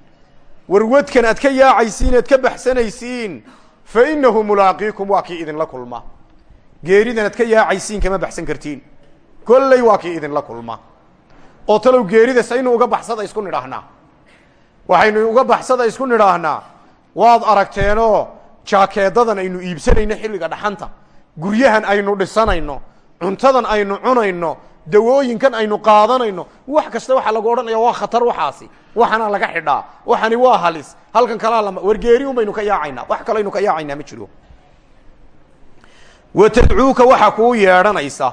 Warwadkan aad ka yaacaysiin aad ka baxsanaysiin. Fainahu mulaaqiikum waa kii idinla kulma geeridan aad ka yaacaysiin kama baxsan kartiin. Kolley waa kii idinla kulma. Oo talow geerida saynu uga baxsada isku nidhaahnaa waxaynu uga baxsada isku nidhaahnaa waad aragteenoo jaakeedadan aynu iibsanayno xilliga dhaxanta. Guryahan aynu dhisanayno. Cuntadan aynu cunayno. Dawooyinkan aynu qaadanayno. Wax kasta waxaa lagu odhanaya waa khatar waxaasi. Waxana laga xidhaa. Waxani waa halis. Halkan kalaa lama wargeeri un ka yaacaynaa wax kalaynu ka yaacaynaa ma jiro wa tadcuuka waxaa kuu yeedhanaysa.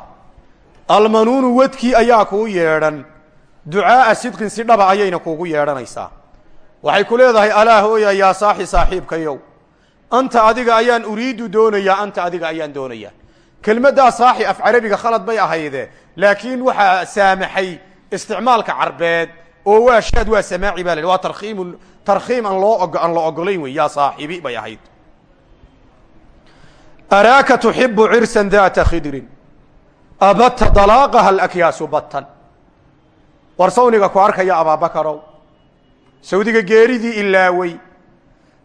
Almanuunu wadkii ayaa kuu yeedhan. Ducaaa sidqin si dhaba ayayna kuugu yeedhanaysaa. Waxay ku leedahay alaa hooya yaa saaxi saaxiibkayow. Anta adiga ayaan uriidu doonayaa anta adiga ayaan doonayaa kelmaddaa saaxi af carabiga khalad bay ahayde laakiin waxaa saamaxay isticmaalka carbeed oo waa shaad waa samaaci ba la waa tarkiim tarkhiim aan loo aan la ogolayn wey yaa saaxibi bay ahayd araaka tuxibu cirsan daata khidrin abata dalaaqaha alakyaasu batan war sawniga ku arkaya abaabakarow sawdiga geeridii ilaawey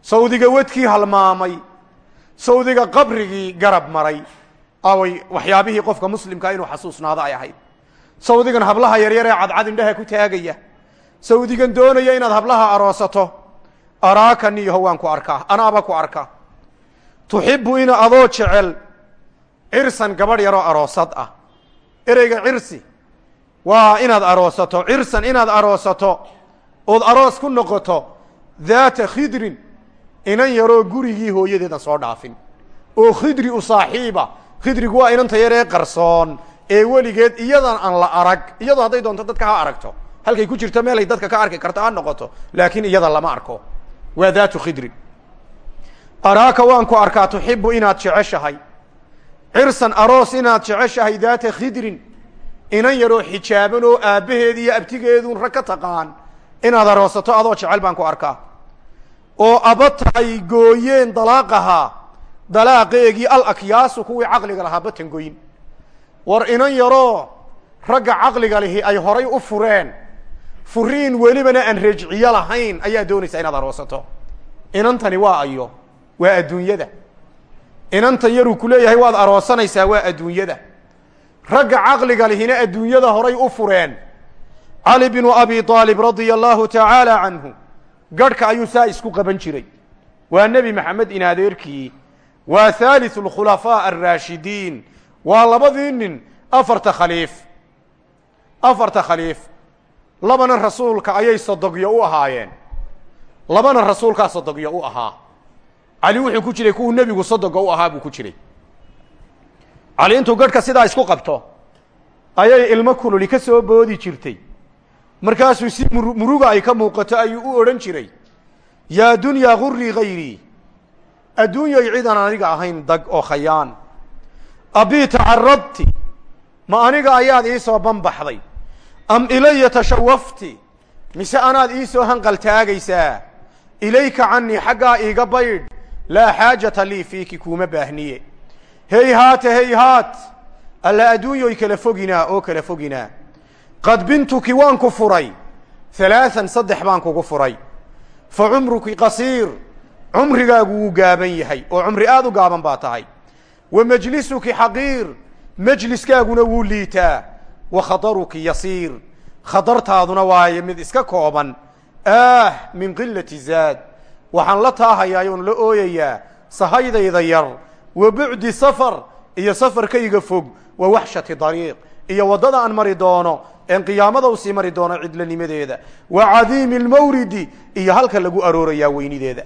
sawdiga wadkii halmaamay sawdiga qabrigii garab maray away waxyaabihii qofka muslimkaa inuu xasuusnaado ay ahayd sawdigan hablaha yaryar ee cadcad indhaha ku taagaya sawdigan doonaya inaad hablaha aroosato araaka niyaho waan ku arkaa anaaba ku arka tuxibu ina adoo jecel cirsan gabadh yaroo aroosad ah. Ereyga cirsi waa inaad aroosato cirsan inaad aroosato ood aroos ku noqoto daata khidrin inan yaroo gurigii hooyadeedan soo dhaafin. Oo khidri u saaxiiba khidrigu waa inanta yaree qarsoon ee weligeed iyadan aan la arag iyadoo hadday doonto dadka ha aragto. Halkay ku jirto meelay dadka ka arki karto ha noqoto laakiin iyada lama arko. Waa daatu khidrin araaka waan ku arkaa tuxibu inaad jeceshahay. Cirsan aroos inaad jeceshahay daata khidrin. Inan yaroo xijaaban oo aabbaheed iyo abtigeedun rag ka taqaan. Inaad aroosato adoo jecel baan ku arkaa. Oo abata ay gooyeen dalaaqahaa dalaaqeegii al akyaasu kuwii caqliga lahaa batan goyn war inan yaroo ragga caqliga lihi ay horay u fureen. Furiin welibana aan rejciyo lahayn ayaa doonaysaa inaad aroosato. Inantani waa ayo waa adduunyada. Inantan yaruu ku leeyahay waad aroosanaysaa waa adduunyada. Ragga caqliga lihina adduunyada horay u fureen. Cali binu abi aalib radia allahu tacaala canhu garhka ayuu saa isku qaban jiray. Waa nebi maxamed in adeerkii. Waa haaliثu اkhulafaa araashidiin waa labadii nin afarta khaliif. Afarta khaliif. Labana rasuulka ayay sodogyo u ahaayeen. Labana rasuulkaa sodogyo u ahaa cali wuxuu ku jiray kuwuu nebigu sodoga u ahaa buu ku jiray. Cali intuu garhka sidaa isku qabto ayay ilmo kululi ka soo boodi jirtay. Markaasuu si muruga ay ka muuqato ayuu u odhan jiray yaa dunyaa gurii hayrii adduunyay cidan aniga ahayn dag oo khayaan. Abii tacaradti ma aniga ayaad ii soo banbaxday am ilaya tashawafti mise anaad ii soo hanqaltaagaysaa? Ilayka canii xaggaa iiga baydh laa xaajata lii fiiki kuuma baahniye heyhaata heyhaat alla adduunyoy kala foginaa oo kala foginaa qad bintuki waan ku furay halaaan saddex baan kugu furay fa cumruki qasiir cumrigaagu wuu gaaban yahay oo cumri aad u gaaban baa tahay wa majlisuki xaqiir majliskaaguna wuu liitaa wa khadaruki yasiir khadartaaduna waaye mid iska kooban ah min qilati zaad waxaan la taahayaa oon la ooyayaa sahaydayda yar wa bucdi safar iyo safarkayga fog wa waxshati dariiq iyo waddada aan mari doono een qiyaamada u sii mari doono cidlanimadeeda wa cadiimi lmawridi iyo halka lagu aroorayaa weynideeda.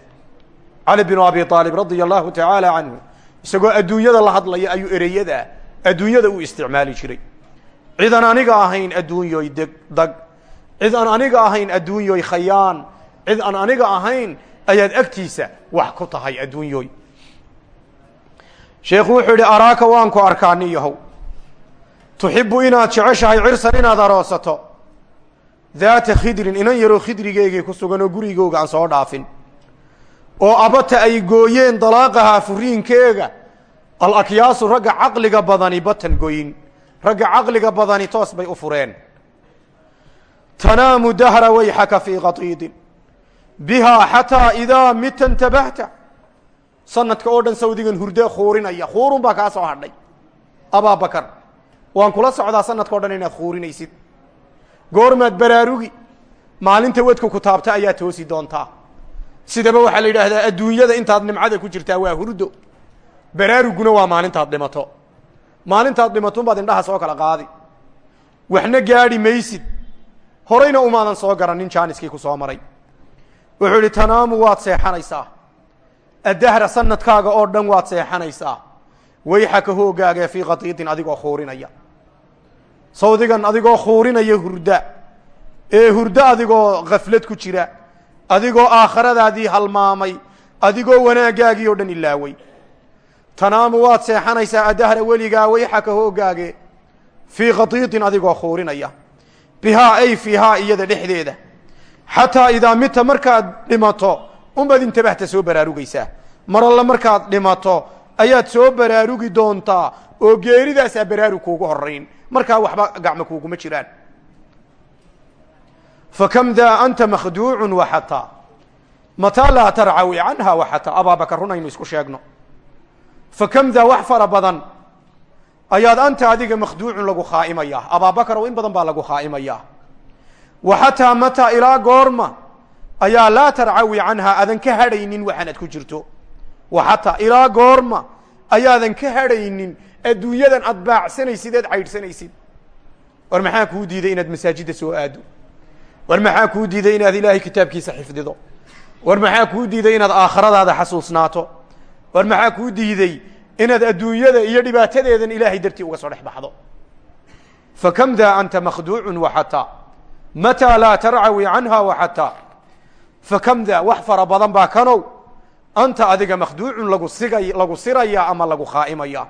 Cali binu abi aalib radia allahu tacaala canhu isagoo adduunyada la hadlaya ayuu ereyada adduunyada u isticmaali jiray. Cid aan aniga ahayn adduunyoy deg dag cid aan aniga ahayn adduunyoy khayaan. Cid aan aniga ahayn ayaad agtiisa wax ku tahay adduunyoy sheekhu wuxuu yihi araaka waan ku arkaa nin yahow tuxibu inaad jeceshahay cirsan inaad aroosato. Daata khidrin inan yaroo khidrigeygii ku sugan oo gurigooga aan soo dhaafin. Oo abata ay gooyeen dalaaqahaa furiinkeega alakyaasu ragga caqliga badani batan goyin. Ragga caqliga badani toos bay u fureen. Tanaamu dahra wayxaka fii qatiidin bihaa xataa idaa mita ntabahta sanadka oo dhan sawdigan hurdee khuurinaya. Khuurun baa kaa soo hadhay. Abaa bakar. Waan kula socdaa sanadka o dhan inaad khuurinaysid. Goormaad baraarugi maalinta wadka ku taabta ayaa toosi doontaa sidaba waxaa la yidhaahdaa adduunyada intaad nimcada ku jirtaa waa hurdo. Baraaruguna waa maalintaad dhimato. Maalintaad dhimatunbaad indhaha soo kala qaadi. Waxna gaadhi maysid. Horayna umaadan soo garannin jaaniskii ku soo maray wuxuu idhi tanaamu waad seexanaysaa. Addahra sanadkaaga oo dhan waad seexanaysaa. Wayxaka hoogaaga fii qatiidin adigoo khuurinaya. Sawdigan adigoo khuurinaya hurda. Ee hurdo adigoo khaflad ku jira. Adigoo aakhiradaadii halmaamay. Adigoo wanaaggaagii oo dhan ilaaway. Tanaamu waad seexanaysaa adahra weligaa wayxaka hoogaage fii khatiidin adigoo khuurinaya. Bihaa ay fiihaa iyada dhexdeeda xataa idaa mita markaad dhimato unbaad intabahta soo baraarugaysaa. Mar alle markaad dhimato ayaad soo baraarugi doontaa oo geeridaasaa baraarug kuugu horayn markaa waxba gacmo kuuguma jiraan. Fakam daa anta makhduucun waxataa mataa laa tarcawi canha waxataa abaabakar runaynu isku sheegno. Fakam daa wax fara badan? Ayaad anta adiga makhduucun lagu khaa'imayaa abaabakar oo in badan baa lagu khaa'imayaa wa xataa mataa ilaa goorma ayaa laa tarcawi canha aadan ka hadhaynin waxaanad ku jirto. Wa xataa ilaa goorma ayaadan ka hadhaynin adduunyadan aad baacsanaysid eed caydhsanaysid. War maxaa kuu diiday inaad masaajidda soo aado? War maxaa kuu diiday inaad ilaahay kitaabkiisa xifdido? War maxaa kuu diiday inaad aakhiradaada xasuusnaato? War maxaa kuu diiday inaad adduunyada iyo dhibaatadeedan ilaahay dartii uga soo dhex baxdo? Fakam daa anta makhduucun waxataa mataa laa tarcawi canha waxataa fakam daa wax fara badan baa kanow anta adiga makhduucun lagu sigay lagu siraya ama lagu khaa'imaya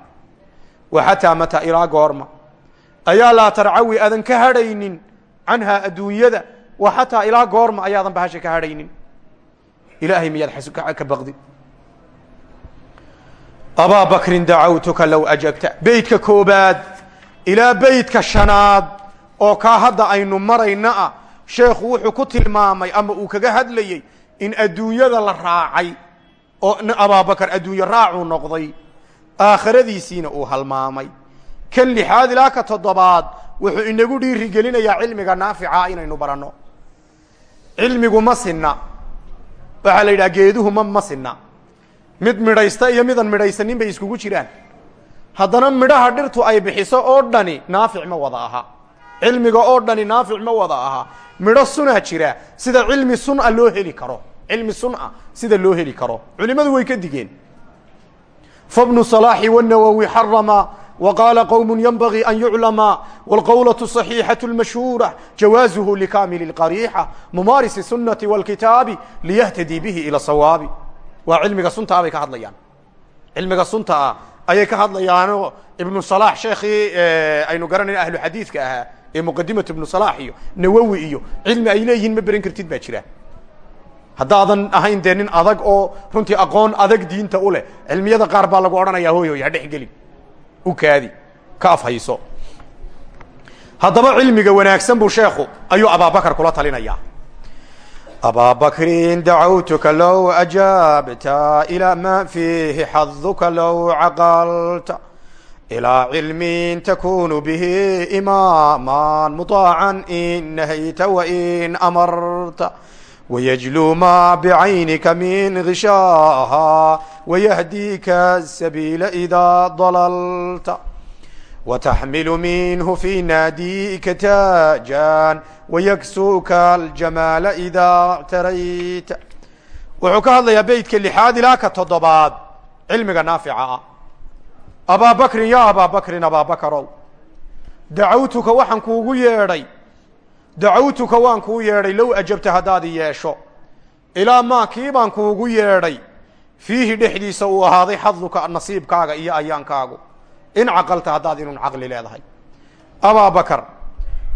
waxataa mataa ilaa goorma ayaa laa tarcawi aadan ka hadhaynin canhaa adduunyada wa xataa ilaa goorma ayaadan bahasha ka hadhaynin ilaahay miyaad ka baqdi abaa bakrin dacawtuka low ajabta beytka koobaad ilaa beytka shanaad oo kaa hadda aynu marayna ah sheekhu wuxuu ku tilmaamay ama uu kaga hadlayey in adduunyada la raacay oo abaabakar adduunye raacuu noqday aakhiradiisiina uu halmaamay. Kan lixaad ilaa ka toddobaad wuxuu inagu dhiiri gelinayaa cilmiga naafica inaynu baranno. Cilmigu ma sinna. Waxaa la yidhaha geeduhu ma ma sinna. Mid midhaysta iyo midaan midhaysanin bay iskugu jiraan. Haddana midhaha dhirtu ay bixiso oo dhani naafic ma wada aha cilmiga oo dhani naafic ma wada aha midho sunaa jira sida cilmi suna loo heli karo cilmi suna sida loo heli karo culimadu way ka digeen fabnu salaaxi wanawowi xarama wa qaala qowmu yanbagii an yuclama wاlqowlaة صaxiixaة اlmashhuura jawaazuhu likaamil اqariixa mumaarisi sunati wاlkitaabi liyahtadii bihi ilى sawaabi waa cilmiga suntaa bay ka hadlayaan cilmiga sunta ah ayay ka hadlayaano ibnu صalax sheekii aynu garanayn ahlu xadiidka ahaa ee muqadimatu ibnu صalax iyo nawowi iyo cilmi ay leeyihiin ma beran kartid baa jira. Haddaadan ahayn dee adag oo runtii aqoon adag diinta u leh cilmiyada qaar baa lagu odhanaya hoy hoy ha dhex gelin u kaadi ka afhayso. Haddaba cilmiga wanaagsan buu sheekhu ayuu abaabakar kula talinayaa. Abaabakrin dacawtuka low ajaabta ilaa ma fiihi xaduka low caqalta ilaa cilmin takunu bihi imaaman mudaacan in nahayta wain amarta wayajluu maa bicaynika min gishaaha wayahdiika sabiila idaa dalalta وتحمل منه في ناديك taajan ويكسوك الجمال إذا tarayta wuxuu ka hadlayaa beytka lixaad ilaa ka toddobaad cilmiga naafica abaa bakrin ya abaa bakrin dacawtuka waxaan kuugu yeedhay. Dacawtuka waan kuu yeedhay low ajabta haddaad yeesho. Ilaa maa kii baan kuugu yeedhay. Fiihi dhexdiisa uu ahaaday xaduka nasiibkaaga iyo ayaankaagu. In caqalta haddaad inun caqli leedahay. Abaa bakar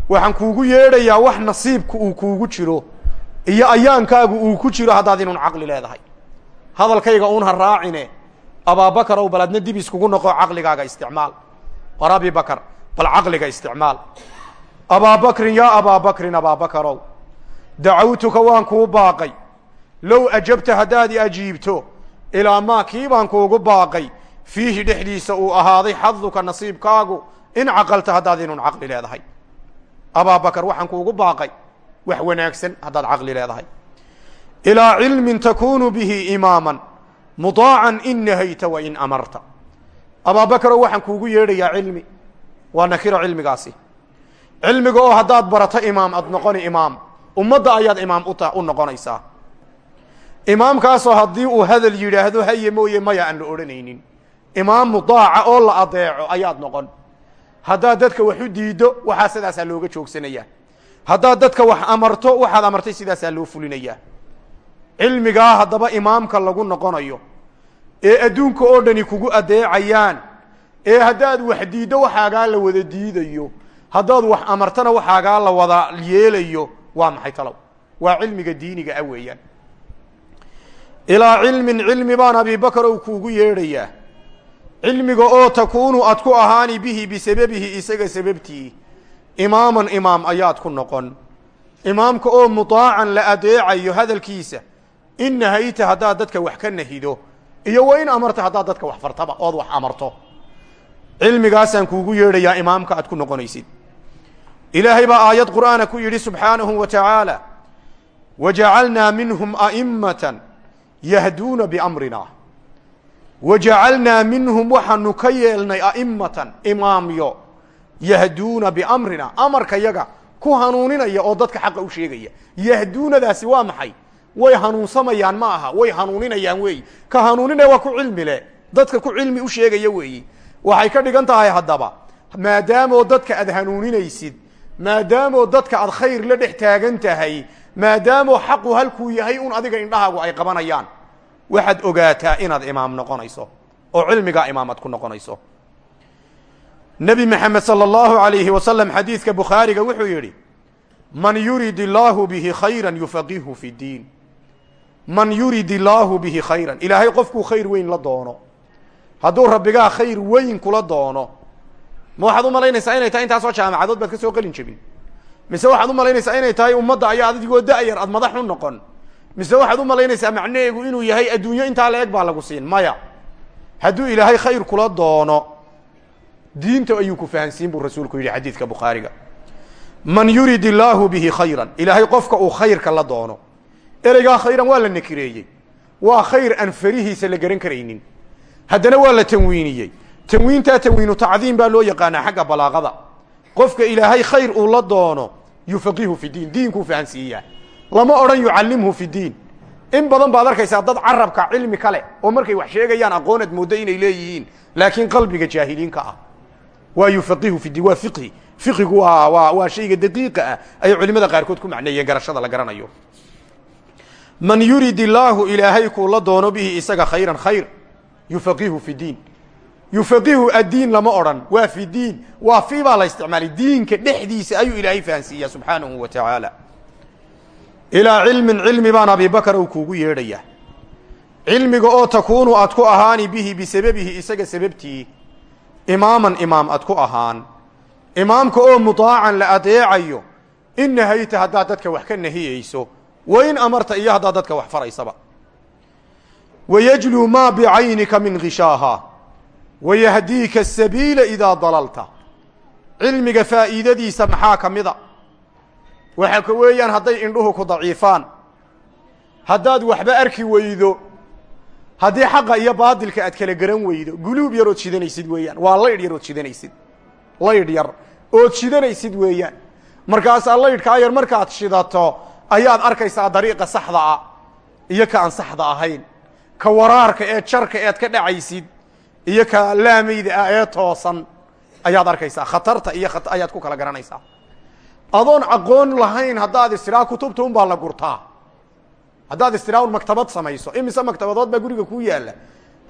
waxaan kuugu yeedhayaa wax nasiibka uu kuugu jiro iyo ayaankaagu uu ku jiro haddaad inun caqli leedahay. Hadalkayga un ha raacine abaabakar ow bal adna dib iskugu noqo caqligaaga isticmaal. War abi bal caqliga isticmaal. Abaa bakrin yaa abaa bakrin abaa bakarow dacawtuka waan kuu baaqay. Low ajabta haddaad i ajiibto ilaa maa kii baan kuugu baaqay. Fiihi dhexdiisa uu ahaaday xaduka in caqalta haddaad inun caqli leedahay. Abaa bakar waxaan kuugu baaqay. Wax wanaagsan haddaad caqli leedahay. Ilaa cilmin takunu bihi imaaman mudaacan in nahayta wa in amarta. Abaa bakarow waxaan kuugu yeedhayaa cilmi. Waa nakiro cilmigaasi. Cilmiga oo haddaad barato imaam aad noqoni imaam. Ummadda ayaad imaam uta u noqonaysaa. Imaamkaasoo haddii uu hadal yidhaahdo haye mooye maya aan la odhanaynin. Imaam mudaaca oo la adeeco ayaad noqon. Haddaad dadka wax u diiddo waxaa sidaasaa looga joogsanayaa haddaad dadka wax amarto waxaad amartay sidaasaa loo fulinayaa cilmigaa haddaba imaamka lagu noqonayo ee adduunka oo dhani kugu adeecayaan ee haddaad wax diiddo waxaagaa la wada diidayo haddaad wax amartana waxaagaa la wada yeelayo waa maxay talow? Waa cilmiga diiniga ah weeyaan. Ilaa cilmin cilmi baan abibakar ow kuugu yeedhayaa. Cilmiga oo takuunu aad ku ahaani bihi bisababihi isaga sababtii imaaman imaam ayaad ku noqon. Imaamka oo mutaacan la adeecayo hadalkiisa in nahayta haddaad dadka wax ka nahido iyo wa in amarta haddaad dadka wax fartaba ood wax amarto. Cilmigaasaan kuugu yeedhayaa imaamka aad ku noqonaysid. Ilaahay baa aayad qur'aana ku yidhi subxaanahu wa tacaala wajacalnaa minhum a'immatan yahduuna biamrina. Wajacalnaa minhum waxaanu ka yeelnay a'immatan imaamyo yahduuna biamrina. Amarka yaga ku hanuuninaya oo dadka xaqa u sheegaya. Yahduunadaasi waa maxay way hanuunsamayaan ma aha. Way hanuuninayaan weeyi ka hanuuninaya waa ku cilmi le. Dadka ku cilmi u sheegaya weeyi waxay ka dhigan tahay haddaba. Maadaamoo dadka aad hanuuninaysid maadaamoo dadka aad khayr la dhex taagan tahay maadaamoo xaqu halkuu yahay un adiga indhahaagu ay qabanayaan. Waxaad ogaataa inaad imaam noqonayso oo cilmigaa imaamad ku noqonayso. Nebi maxamed sala allahu alayhi wasalam xadiidka bukhaariga wuxuu yidhi man yurid illaahu bihi khayra yufaqihu fi diin man yurid illaahu bihi khayran. Ilaahay qofkuu khayr weyn la doono. Hadduu rabbigaa khayr weyn kula doono ma waxaad u malaynaysaa inay tahay intaasoo jaamacadood baad ka soo qalin jebin. Mise waxaad u malaynaysaa inay tahay ummadda ayaa adigoo da-yar aad madax u noqon. Mise waxaad u malaynaysaa macnaheegu inuu yahay adduunyo intaa la eg baa lagu siin. Maya hadduu ilaahay khayr kula doono diinta ayuu ku fahansiin buu rasuulku yidhi xadiidka bukhaariga. Man yurid illaahu bihi khayran. Ilaahay qofka uu khayrka la doono ereygaa khayran waa la nakireeyey waa khayr aan farihiisa la garan karaynin. Haddana waa la tanwiiniyey. Tanwiintaa tanwiinu tacdiim baa loo yaqaanaa xagga balaaqada. Qofka ilaahay khayr uu la doono yufaqihu fi diin diinkuu fahansiiyaa lama odhan yucallimhu fi diin. In badan baad arkaysaa dad carabka cilmi kale oo markay wax sheegayaan aqoonad mooddo inay leeyihiin laakiin qalbiga jaahiliinka ah. Waa yufaqihu fi din waa fiqhi. Fiqigu waa waa waa shayga daqiiqa ah. Ay culimada qaarkood ku macneeyeen garashada la garanayo man yurid illaahu ilaahay kuu la doono bihi isaga khayran khayr yufaqihu fi diin. Yufaqihu addiin lama odhan waa fi diin. Waa fi baa la isticmaalay diinka dhexdiisa ayuu ilaahay fahansiiyaa subxaanahu wa tacaala ilaa cilmin cilmi baan abibakar ou kuugu yeedhaya cilmiga oo takuunu aad ku ahaani bihi bisababihi isaga sababtii imaaman imaam ad ku ahaan. Imaamka oo mutaacan la adeecayo in nahayta haddaad dadka wax ka nahiyeyso wa in amarta iyo haddaad dadka wax faraysaba. Wayajluu maa bicaynika min khishaaha wayahdiika asabiila idaa dalalta. Cilmiga faa'iidadiisa maxaa ka mida? Waxa ka weeyaan hadday indhuhu ku daciifaan. Haddaad waxba arki weydo haddii xaqa iyo baadilka aad kala garan weydo guluub yar ood shidanaysid weeyaan. Waa laydh yar ood shidanaysid. Laydh yar ood shidanaysid weeyaan. Markaasaa laydhkaa yar markaad shidato ayaad arkaysaa dariiqa saxda ah iyo ka aan saxda ahayn. Ka waraarka ee jarka ead ka dhacaysid iyo ka laamayda ah ee toosan. Ayaad arkaysaa khatarta iyo ayaad ku kala garanaysaa. Adoon aqoon lahayn haddaad istidhaa kutubta un baa la gurtaa. Haddaad istidhaa un maktabad samayso imise maktabadood baa guriga kuu yaalla.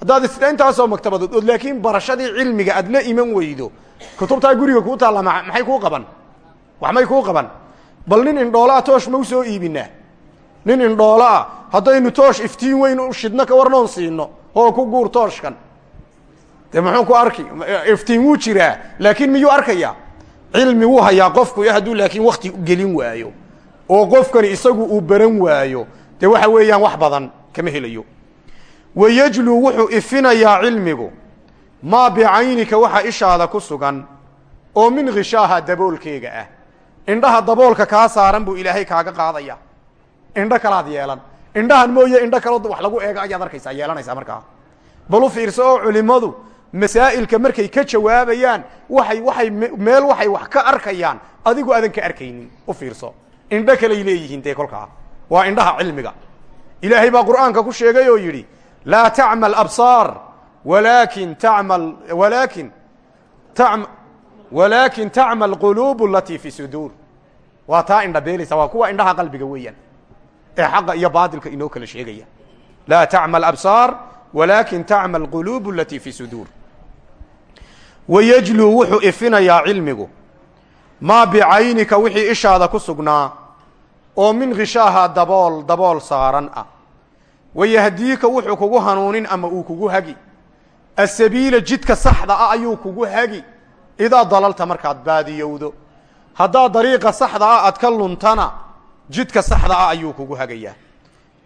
Haddaad istidhaa intaasoo maktabadood ood laakiin barashadii cilmiga aad la iman weydo kutubtaa guriga kuu taalla maxay kuu qaban? Wax may kuu qaban bal nin indhoolaa toosh ma u soo iibinaa? Nin indhoolaa haddaynu toosh iftiin weyn u shidno ka warnoon siino oo ku guur tooshkan. Dee muxuu ku arki iftiin wuu jiraa laakiin miyuu arkayaa? Cilmi wuu hayaa qofku hadduu laakiin wakti gelin waayo oo qofkani isagu uu baran waayo dee waxa weeyaan wax badan kama helayo. Wayajluu wuxuu ifinayaa cilmigu maa bicaynika waxa ishaada ku sugan oo min khishaaha daboolkeega ah indhaha daboolka kaa saaran buu ilaahay kaaga qaadaya. Indho kalaad yeelan. Indhahan mooye indho kaloo wax lagu eego ayaad arkaysaa yeelanaysaa markaa. Bal u fiirso oo culimmadu masaa'ilka markay ka jawaabayaan waxay waxay meel waxay wax ka arkayaan adigu aadan ka arkaynin u fiirso. Indho kaley leeyihiin dee kolkaa. Waa indhaha cilmiga. Ilaahay baa qur'aanka ku sheegay oo yidhi laa tacma absaar walaakin tacmal walaakin walaakin tacma alquluub alatii fi suduur waa taa indha beelaysa waa kuwa indhaha qalbiga weeyaan. Ee xaqa iyo baatilka inoo kala sheegaya. Laa tacma absaar walaakin tacma alquluub alatii fi suduur wayajluu wuxuu ifinayaa cilmigu. Maa bicaynika wixii ishaada ku sugnaa. Oo min khishaaha dabool dabool saaran ah. Wayahdiika wuxuu kugu hanuunin ama uu kugu hagi. Asabiila jidka saxda ah ayuu kugu hagi idaa dalalta markaad baadiyowdo haddaad dariiqa saxda ah aad ka luntana jidka saxda ah ayuu kugu hagayaa.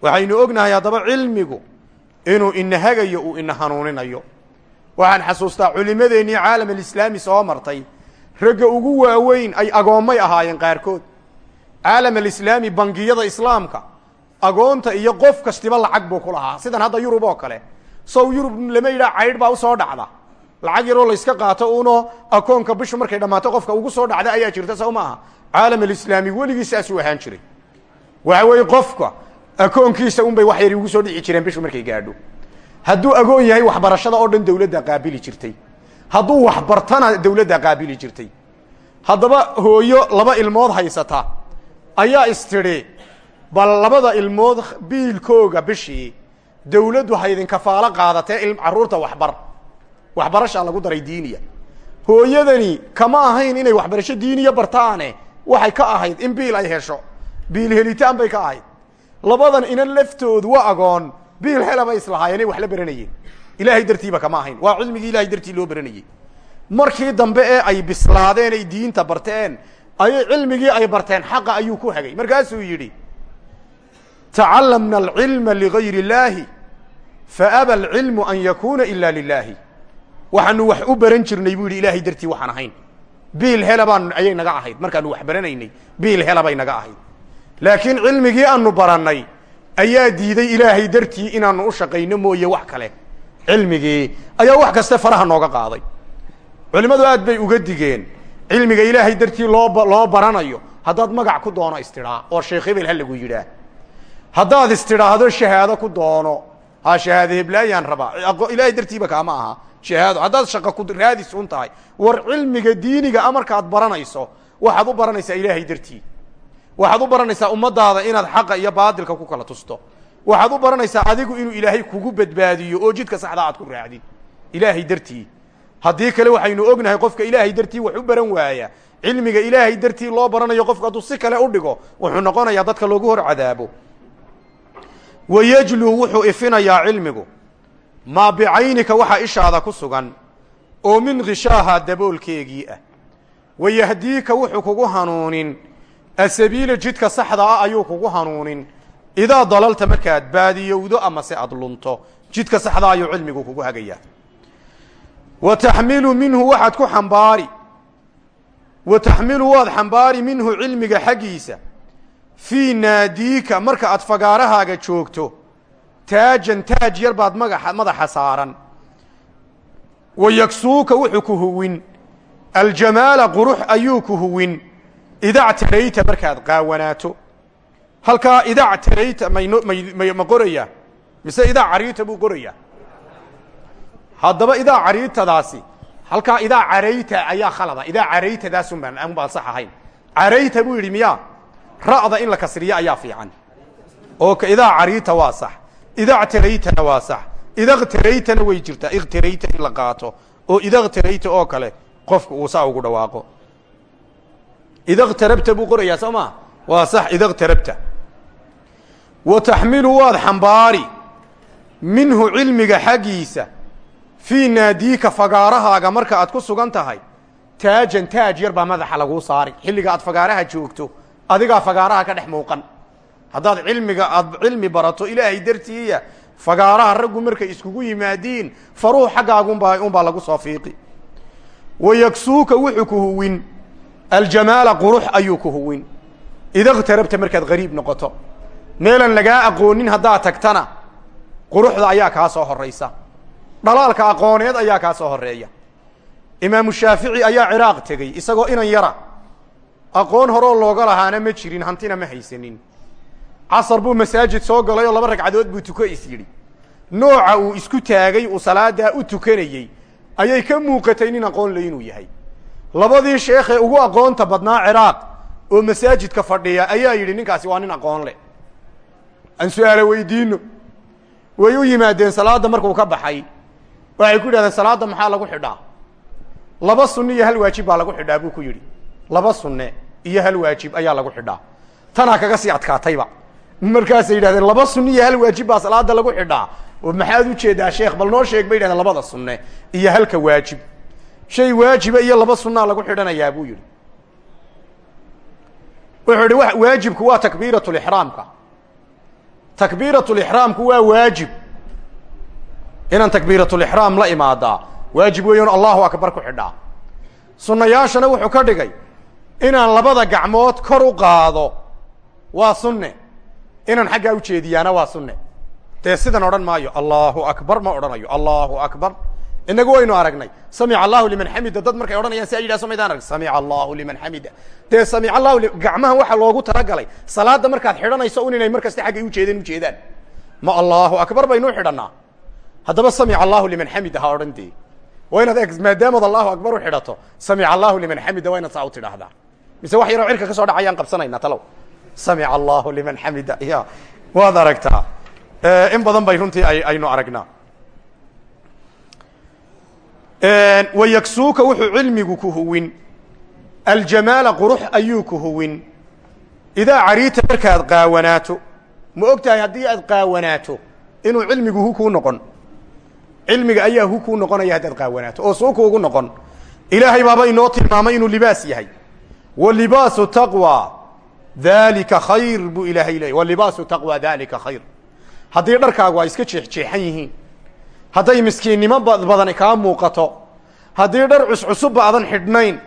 Waxaynu ognahay haddaba cilmigu inuu ina hagayo uu ina hanuuninayo. Waxaan xasuustaa culimmadeennii caalam alislaami soo martay. Ragga ugu waaweyn ay agoommay ahaayeen qaarkood. Caalam alislaami bangiyada islaamka agoonta iyo qof kastiba lacag buu ku lahaa. Sidan hadda yurub oo kale. Sow yurub lama yidhaha caydh baa u soo dhacda lacag yaroo layska qaato uno akoonka bishu markay dhammaato qofka ugu soo dhacda ayaa jirta sow maaha. Caalam alislaami weligii saasuu ahaan jiray. Waxa weeye qofka akoonkiisa un bay wax yari ugu soo dhici jireen bishu markay gaadho. Hadduu agoon yahay waxbarashada oo dhan dawladda qaabili jirtay. Hadduu waxbartana dawladda qaabili jirtay. Haddaba hooyo laba ilmood haysata ayaa istidhi bal labada ilmood biilkooga bishii dawladdu haydin kafaalo qaadatee carruurta waxbar waxbarashaa lagu daray diiniya. Hooyadani kama ahayn inay waxbarasho diiniya bartaane waxay ka ahayd in biil ay hesho. Biil helitaan bay ka ahayd. Labadan inan laftoodu waa agoon biil helabay islahaayeen wax la baranayeen. Ilaahay dartiiba kama ahayn. Waa cilmigii ilahay dartii loo baranayey. Markii dambe ee ay bislaadeen ay diinta barteen ayay cilmigii ay barteen xaqa ayuu ku hagay. Markaasuu yidhi tacalamna alcilma ligayr اllaahi faaba alcilmu an yakuna ila lilaahi waxaanu wax u baran jirnay buu yidhi ilaahay dartii waxaan ahayn. Biil hela baan ayay naga ahayd. Markaanu wax baranaynay biil hela bay naga ahayd. Laakiin cilmigii aanu barannay ayaa diiday ilaahay dartii inaanu u shaqayno mooye wax kale. Cilmigii ayaa wax kaste faraha nooga qaaday. Culimmadu aad bay uga digeen cilmiga ilaahay dartii loo loo baranayo haddaad magac ku doono istidhaa oo sheekh hebel ha lagu yidhaah haddaad istidhaahdo shahaado ku doono ha shahaado heblaayaan rabaa ilaahay dartiiba kaama aha shahaado haddaad shaqa ku raadis un tahay war cilmiga diiniga amarkaad baranayso waxaad u baranaysaa ilaahay dartii. Waxaad u baranaysaa ummadaada inaad xaqa iyo baadilka ku kala tusto. Waxaad u baranaysaa adigu inuu ilaahay kugu badbaadiyo oo jidka saxdaa aad ku raacdid ilaahay dartii. Haddii kale waxaynu ognahay qofka ilaahay dartii wax baran waaya. Cilmiga ilaahay dartii loo baranayo qofku hadduu si kale u dhigo wuxuu noqonayaa dadka loogu hor cadaabo. Wayajluu wuxuu ifinayaa cilmigu maa bicaynika waxaa ishaada ku sugan oo min khishaaha daboolkeegii ah. Wayahdiika wuxuu kugu hanuunin asabiila jidka saxda ah ayuu kugu hanuunin. Idaa dalalta markaad baadiyowdo ama se aad lunto jidka saxda ayuu cilmigu kugu hagayaa. Wa taxmilu minhu waxaad ku xambaari wa taxmilu waad xambaari minhu cilmiga xaggiisa. Fii naadiika marka aad fagaarahaaga joogto taajan taaj yar baad magaa madaxa saaran. Wa yaksuuka wuxuu ku huwin. Aljamaala qurux ayuu ku huwin. Idactarayta markaad qaawanaato halkaa idactarayta ma qoraya? Mise idaa cariita buu qorayaa haddaba idaa cariitadaasi halkaa idaa carayta ayaa khalada. Idaa caraytadaasun baan an baan sax ahayn. Carayta buu yidhi ra'da in la kasriyo ayaa fiican. Oo idaa cariita waa sax idactaraytana waa sax idaktaraytana way jirtaa ikhtarayta in la qaato oo idaktarayta oo kale qofku uu saa ugu dhawaaqo idaktarabta buu qorayaa soo waa sax idaktarabta wa taxmilu waad xambaari minhu cilmiga xaggiisa fii naadiika fagaarahaaga marka aad ku sugan tahay taajan taaj yar baa madaxa laguu saari xilliga aad fagaaraha joogto adigaa fagaaraha ka dhex muuqan haddaad cilmiga aad cilmi barato ilaahay dartiiya fagaaraha raggu markay iskugu yimaadiin faruhu xaggaagunbaa unbaa lagu soo fiiqi. Wayaksuuka wuxuu ku huwin aljamaala qurux ayuu ku huwin. Idaktarabta markaad gariib noqoto meelan lagaa aqoonin haddaad tagtana quruxda ayaa kaa soo horaysa dhalaalka aqooneed ayaa kaa soo horreeya imaamu shaafici ayaa ciraaq tegey isagoo inan yara. Aqoon horoo looga lahaana ma jirin hantina ma haysanin casar buu masaajid soo galay oo laba ragcadood buu tuko is yidhi. Nooca uu isku taagay uu salaadaa u tukanayey ayay ka muuqatay nin aqoon le inuu yahay. Labadii sheekhee ugu aqoonta badnaa ciraaq oo masaajidka fadhiya ayaa yidhi ninkaasi waa nin aqoon leh. Aan su'aalo way u yimaadeen salaadda markuu ka baxay. Waxay ku yidhahdeen salaadda maxaa lagu xidhaa? Laba sunne iyo hal waajib baa lagu xidhaa buu ku yidhi. Laba sunne iyo hal waajib ayaa lagu xidhaa. Tanaa kaga sii adkaatayba markaasay yidhahdeen laba sunne iyo hal waajib baa salaada lagu xidhaa. Oo maxaad u jeedaa sheekh bal noo sheeg bay yidhahdeen labada sunne iyo halka waajib. Shay waajiba iyo laba sunnaa lagu xidhanayaa buu yidhi. Wuxuu yihi waajibku waa takbiiratulixraamka takbiiratulixraamku waa waajib. Inaan takbiiratulixraam la imaadaa waajib weeyan allahu akbar ku xidhaa. Sunnayaashana wuxuu ka dhigay inaan labada gacmood kor u qaado waa sunne inaan xaggaa ujeediyaana waa sunne. Dee sidan odhan maayo allahu akbar ma odhanayo. Allahu akbar. Inagu waynu aragnay. Samica allahu liman xamida. Dad markay odhanayaan si ay yidhah somaydaan arag samica allahu liman xamida. Dee samic allahu gacmahan waxaa loogu talagalay. Salaada markaad xidhanayso un inay mar kasta xaggay ujeedeen ujeedaan ma allahu akbar baynuu xidhanaa haddaba samica allahu liman xamida ha odhan dee waa inaad allahu akbar u xidhato samica allahu liman xamida waa saa u tidhaahdaa. Mise wax yaroo cirka ka soo dhacayaan qabsanaynaa talow samica allahu liman xamida ya waad aragtaa in badan bay runtii aynu aragnaa wayaksuuka wuxuu cilmigu ku huwin aljamaala qurux ayuu ku huwin idaa cariita markaad qaawanaato ma og tahay haddii aad qaawanaato inuu cilmigu hu kuu noqon cilmiga ayaa hu kuu noqonaya haddaad qaawanaato oo suu kuugu noqon ilaahay baaba inoo tilmaamay inuu libaas yahay wa libaasu taqwa dalika khayr buu ilaahay leeyay wa libaasu taqwa dalika khayr. Haddii dharkaagu ay iska jeexjeexan yihiin hadday miskiinnimo badani kaa muuqato haddii dhar cuscusubba adan xidhnayn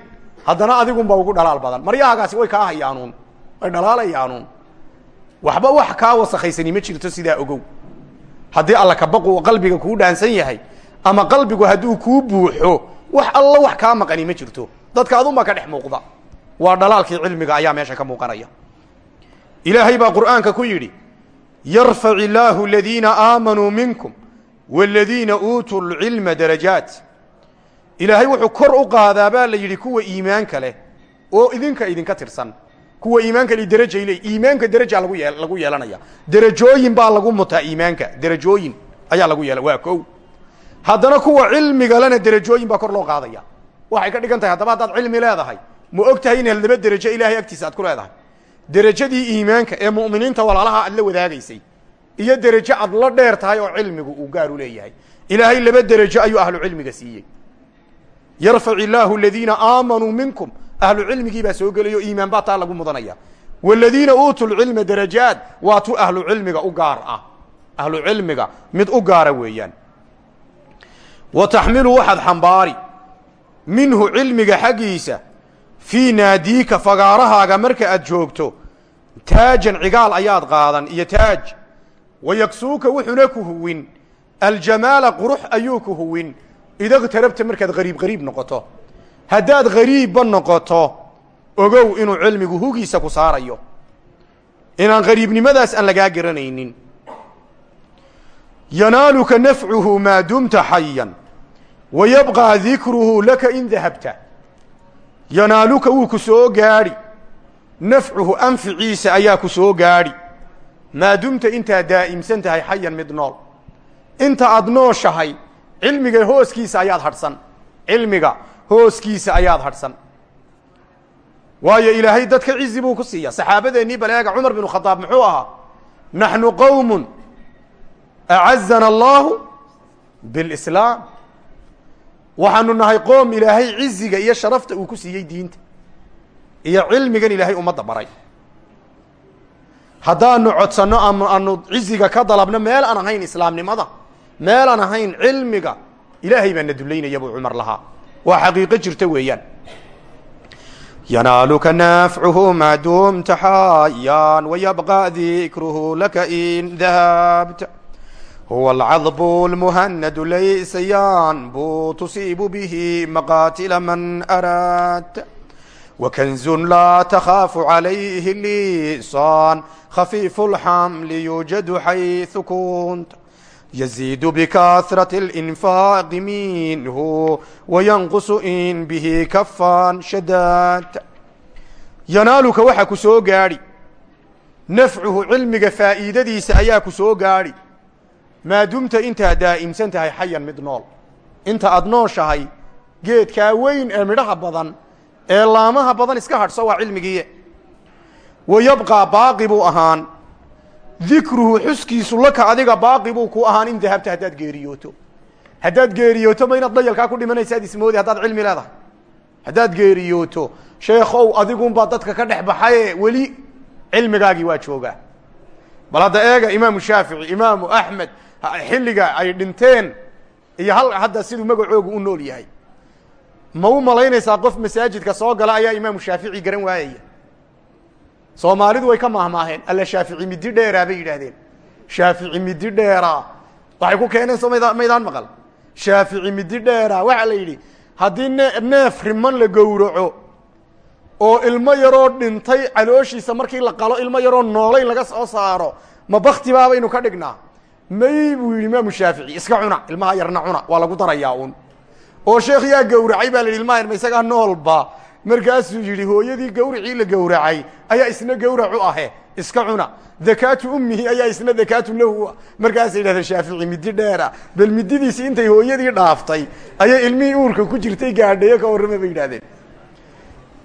haddana adigunba ugu dhalaal badan. Maryahaagaasi way kaa hayaanuun way dhalaalayaanuun. Waxba wax kaa wasakhaysani ma jirto sidaa ogow. Haddii alla kabaqu qalbiga kuu dhaansan yahay ama qalbigu hadduu kuu buuxo wax alla wax kaa maqani ma jirto. Dadka adunbaa ka dhex muuqda. Waa dhalaalkii cilmiga ayaa meesha ka muuqanaya ilaahay baa qur'aanka ku yidhi yarfac illaahu aladiina aamanuu minkum waaladiina uutuu lcilma darajaat. Ilaahay wuxuu kor u qaadaa baa la yidhi kuwa iimaanka leh oo idinka idinka tirsan kuwa iimaanka li derajay le iimaanka deraja lagu yee lagu yeelanaya derajooyin baa lagu mutaa iimaanka derajooyin ayaa lagu yeela waa kow. Haddana kuwa cilmiga lena derajooyin baa kor loo qaadaya. Waxay ka dhigan tahay haddaba haddaad cilmi leedahay ma og tahay inaad laba derajo ilaahay agtiisa aad ku leedahay derajadii iimaanka ee mu'miniinta walaalaha aad la wadaagaysay iyo derajo aad la dheer tahay oo cilmigu uu gaar u leeyahay. Ilaahay laba derajo ayuu ahlu cilmiga siiyey. Yarfac illaahu aladiina aamanuu minkum. Ahlu cilmigii baa soo gelayo iimaan baa taa lagu mudanaya. Wladiina uutuu lcilma darajaat waa tu ahlu cilmiga u gaar ah. Ahlu cilmiga mid u gaara weeyaan. Wa taxmilu waxaad xambaari. Minhu xaggiisa fii naadiika fagaarahaaga marka aad joogto taajan cigaal ayaad qaadan iyo taaj. Wayaksuuka wuxuna ku huwin aljamaala qurux ayuu ku huwin. Idaqtarabta markaad qariib qariib noqoto. Haddaad qariibba noqoto ogow inuu cilmigu hugiisa ku saarayo. Inaan qariibnimadaas aan lagaa garanaynin. Yanaaluka nafcuhu maa dumta xayan wa yabqaa dikruhu laka in dahabta yanaaluka wuu ku soo gaadhi nafcuhu anficiisa ayaa ku soo gaadhi maa dumta intaad daa'imsan tahay xayan mid nool. Inta aad nooshahay cilmiga hooskiisa ayaad hadhsan cilmiga hooskiisa ayaad hadhsan waayo ilaahay dadka cizi buu ku siiya. Saxaabadeennii baleega cumar binu khadaab muxuu ahaa? Naxnu qowmun acazana allaahu bilislaam waxaanu nahay qoom ilaahay ciziga iyo sharafta uu ku siiyey diinta iyo cilmigan ilaahay ummadda baray. Haddaanu codsanno ama aanu ciziga ka dalabno meel aan ahayn islaamnimada meel aan ahayn cilmiga ilaahay baa na dullaynaya buu cumar lahaa. Waa xaqiiqo jirta weeyaan. Yanaaluka nafcuhu maa dumta xayan wayabqa dikruhu laka in dahabta huwa alcadbu lmuhanadu laysayaan bu tusiibu bihi maqaatila man araad wakanzun laa takhaafu calayhi liisaan khafiifu lxamli yuujadu xaysu kunt yaziidu bikahrat اlinfaaqi minhu wayanqusu in bihi kafan shadaad yanaaluka waxaa ku soo gaadhi nafcuhu cilmiga faa'iidadiisa ayaa ku soo gaadhi maadumta intaad daa'imsan tahay xayan mid nool. Inta aad nooshahay geedkaa weyn ee midhaha badan ee laamaha badan iska hadhso waa cilmigiiye wa yabqaa baaqi buu ahaan dikruhu xuskiisu laka adiga baaqi buu ku ahaan in dahabta haddaad geeriyooto. Haddaad geeriyooto ma inaad dayalkaa ku dhimanaysaad ismoodi haddaad cilmi leedahay. Haddaad geeriyooto sheekow adigunbaa dadka ka dhex baxaye weli cilmigaagii waa joogaa. Bal hadda eega imaamu shaafici imaamu axmed xilliga ay dhinteen iyo hal hadda siduu magacoogu u nool yahay. Ma u malaynaysaa qof masaajidka soo gala ayaa imaamu shaafici garan waayaya. Soomaalidu way ka maahmaaheen alla shaafici midi dheeraa bay yidhaahdeen. Shaafici midi dheeraa. Waxay ku keeneen soo mayda maydaan maqal. Shaafici midi dheeraa. Waxaa la yidhi haddii ne neef riman la gowraco oo ilmo yaroo dhintay calooshiisa markii la qalo ilmo yaroo noolay laga soo saaro ma bakti baabaynu ka dhignaa may buu yidhi iska cuna ilmaha yarna cuna waa lagu darayaa oo sheekh yaa gowracay baa la yidhi ilmaha yar ma isagaa noolba markaasuu hooyadii gawricii la gowracay ayaa isna gawrac u ahe iska cuna. Dakaatu ummihi ayaa isna dakaatu lahu markaasay yidhahdeen shaafici dheera. Bal mididiisi intay hooyadii dhaaftay ayay ilmihii uurka ku jirtay gaadhayo ka warrama bay yidhahdeen.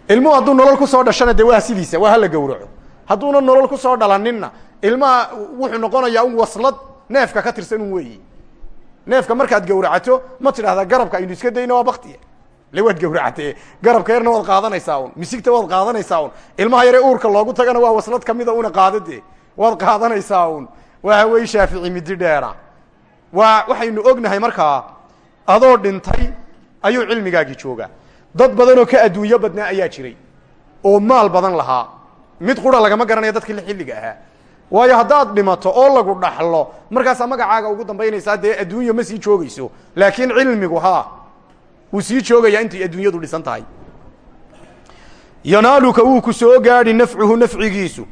Ilmuhu hadduu nolol ku soo dhashana de waa sidiisa waa hala gowraco. Hadduuna nolol ku soo dhalaninna ilmaha wuxuu noqonayaa un waslad neefka ka tirsan un weeyi. Neefka markaad gowracato ma tidhahdaa garabka aynu iska dayno waa baktiye le waad gawracatee garabka yarna waad qaadanaysaa un misigta waad qaadanaysaa un ilmaha yare uurka loogu tagana waa waslad kamida una qaadade waad qaadanaysaa un waa wey shaafici midi dheera. Waa waxaynu ognahay markaa adoo dhintay ayuu cilmigaagii joogaa dad badanoo ka adduunyo badnaa ayaa jiray. Oo maal badan lahaa. Mid qura lagama garanaya dadkii la xilliga ahaa waayo haddaad dhimato oo lagu dhaxlo markaasaa magacaaga ugu dambaynaysaa dee adduunyo ma sii joogayso. Laakiin cilmigu ha wuu sii joogayaa intay adduunyadu dhisan tahay. Yanaaluka wuu ku soo gaadhi nafcuhu nafcigiisu.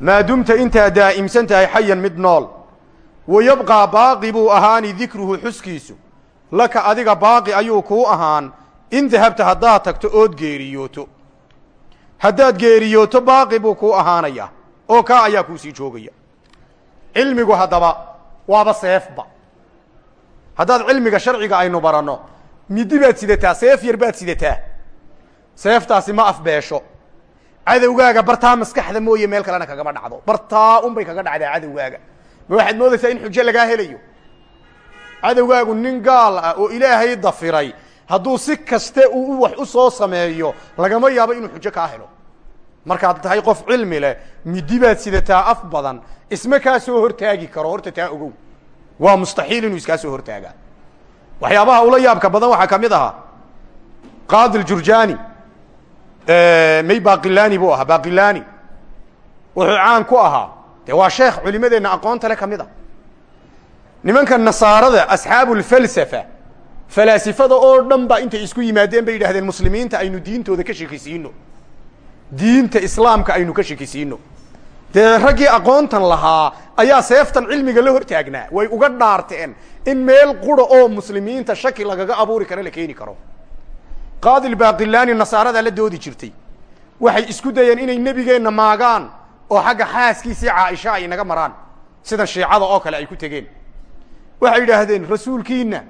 Maa dumta intaa daa'imsan tahay xayan mid nool. Wa yabqaa baaqi buu ahaani dikruhu xuskiisu. Laka adiga baaqi ayuu kuu ahaan in dahabta haddaad tagto ood geeriyooto. Haddaad geeriyooto baaqi buu kuu ahaanaya oo kaa ayaa kuu sii joogaya. Cilmigu haddaba waaba seefba. Haddaad cilmiga sharciga aynu baranno midi baad sidataa seef yar baad sidataa. Seeftaasi ma afbeesho. Cadowgaaga bartaa maskaxda mooye meel kalena kagama dhacdo. Bartaa unbay kaga dhacdaa cadowgaaga. Ma waxaad moodaysaa in xujo lagaa helayo? Cadowgaagu nin gaal ah oo ilaahay dafiray hadduu si kaste uu wax u soo sameeyo lagama yaabo inuu xujo kaa helo markaad tahay qof cilmi leh midi baad sidataa af badan isma kaa soo hortaagi karo horta taa ogow. Waa mustaxiil inuu iskaa soo hortaagaa waxyaabaha ula yaabka badan waxaa ka mid ahaa qaadi ljurjani may baqilani buu ahaa baqilani wuxuu caan ku ahaa dee waa sheekh culimadeenna aqoonta le ka mid a. Nimanka nasaarada asxaabu lfalsafa falaasifada oo dhan ba intay isku yimaadeen bay yidhahdeen muslimiinta aynu diintooda ka shekisiino diinta islaamka aynu ka shekisiino dee raggii aqoontan lahaa ayaa seeftan cilmiga la hor taagnaa way uga dhaarteen in meel qura oo muslimiinta shaki lagaga abuuri karo la keeni karo. Qaadi baqilani nasaaradaa la doodi jirtay. Waxay isku dayeen inay nebigeenna maagaan oo xagga xaaskiisii caaisha ay naga maraan sida shiicada oo kale ay ku tegeen. Waxay yidhaahdeen rasuulkiina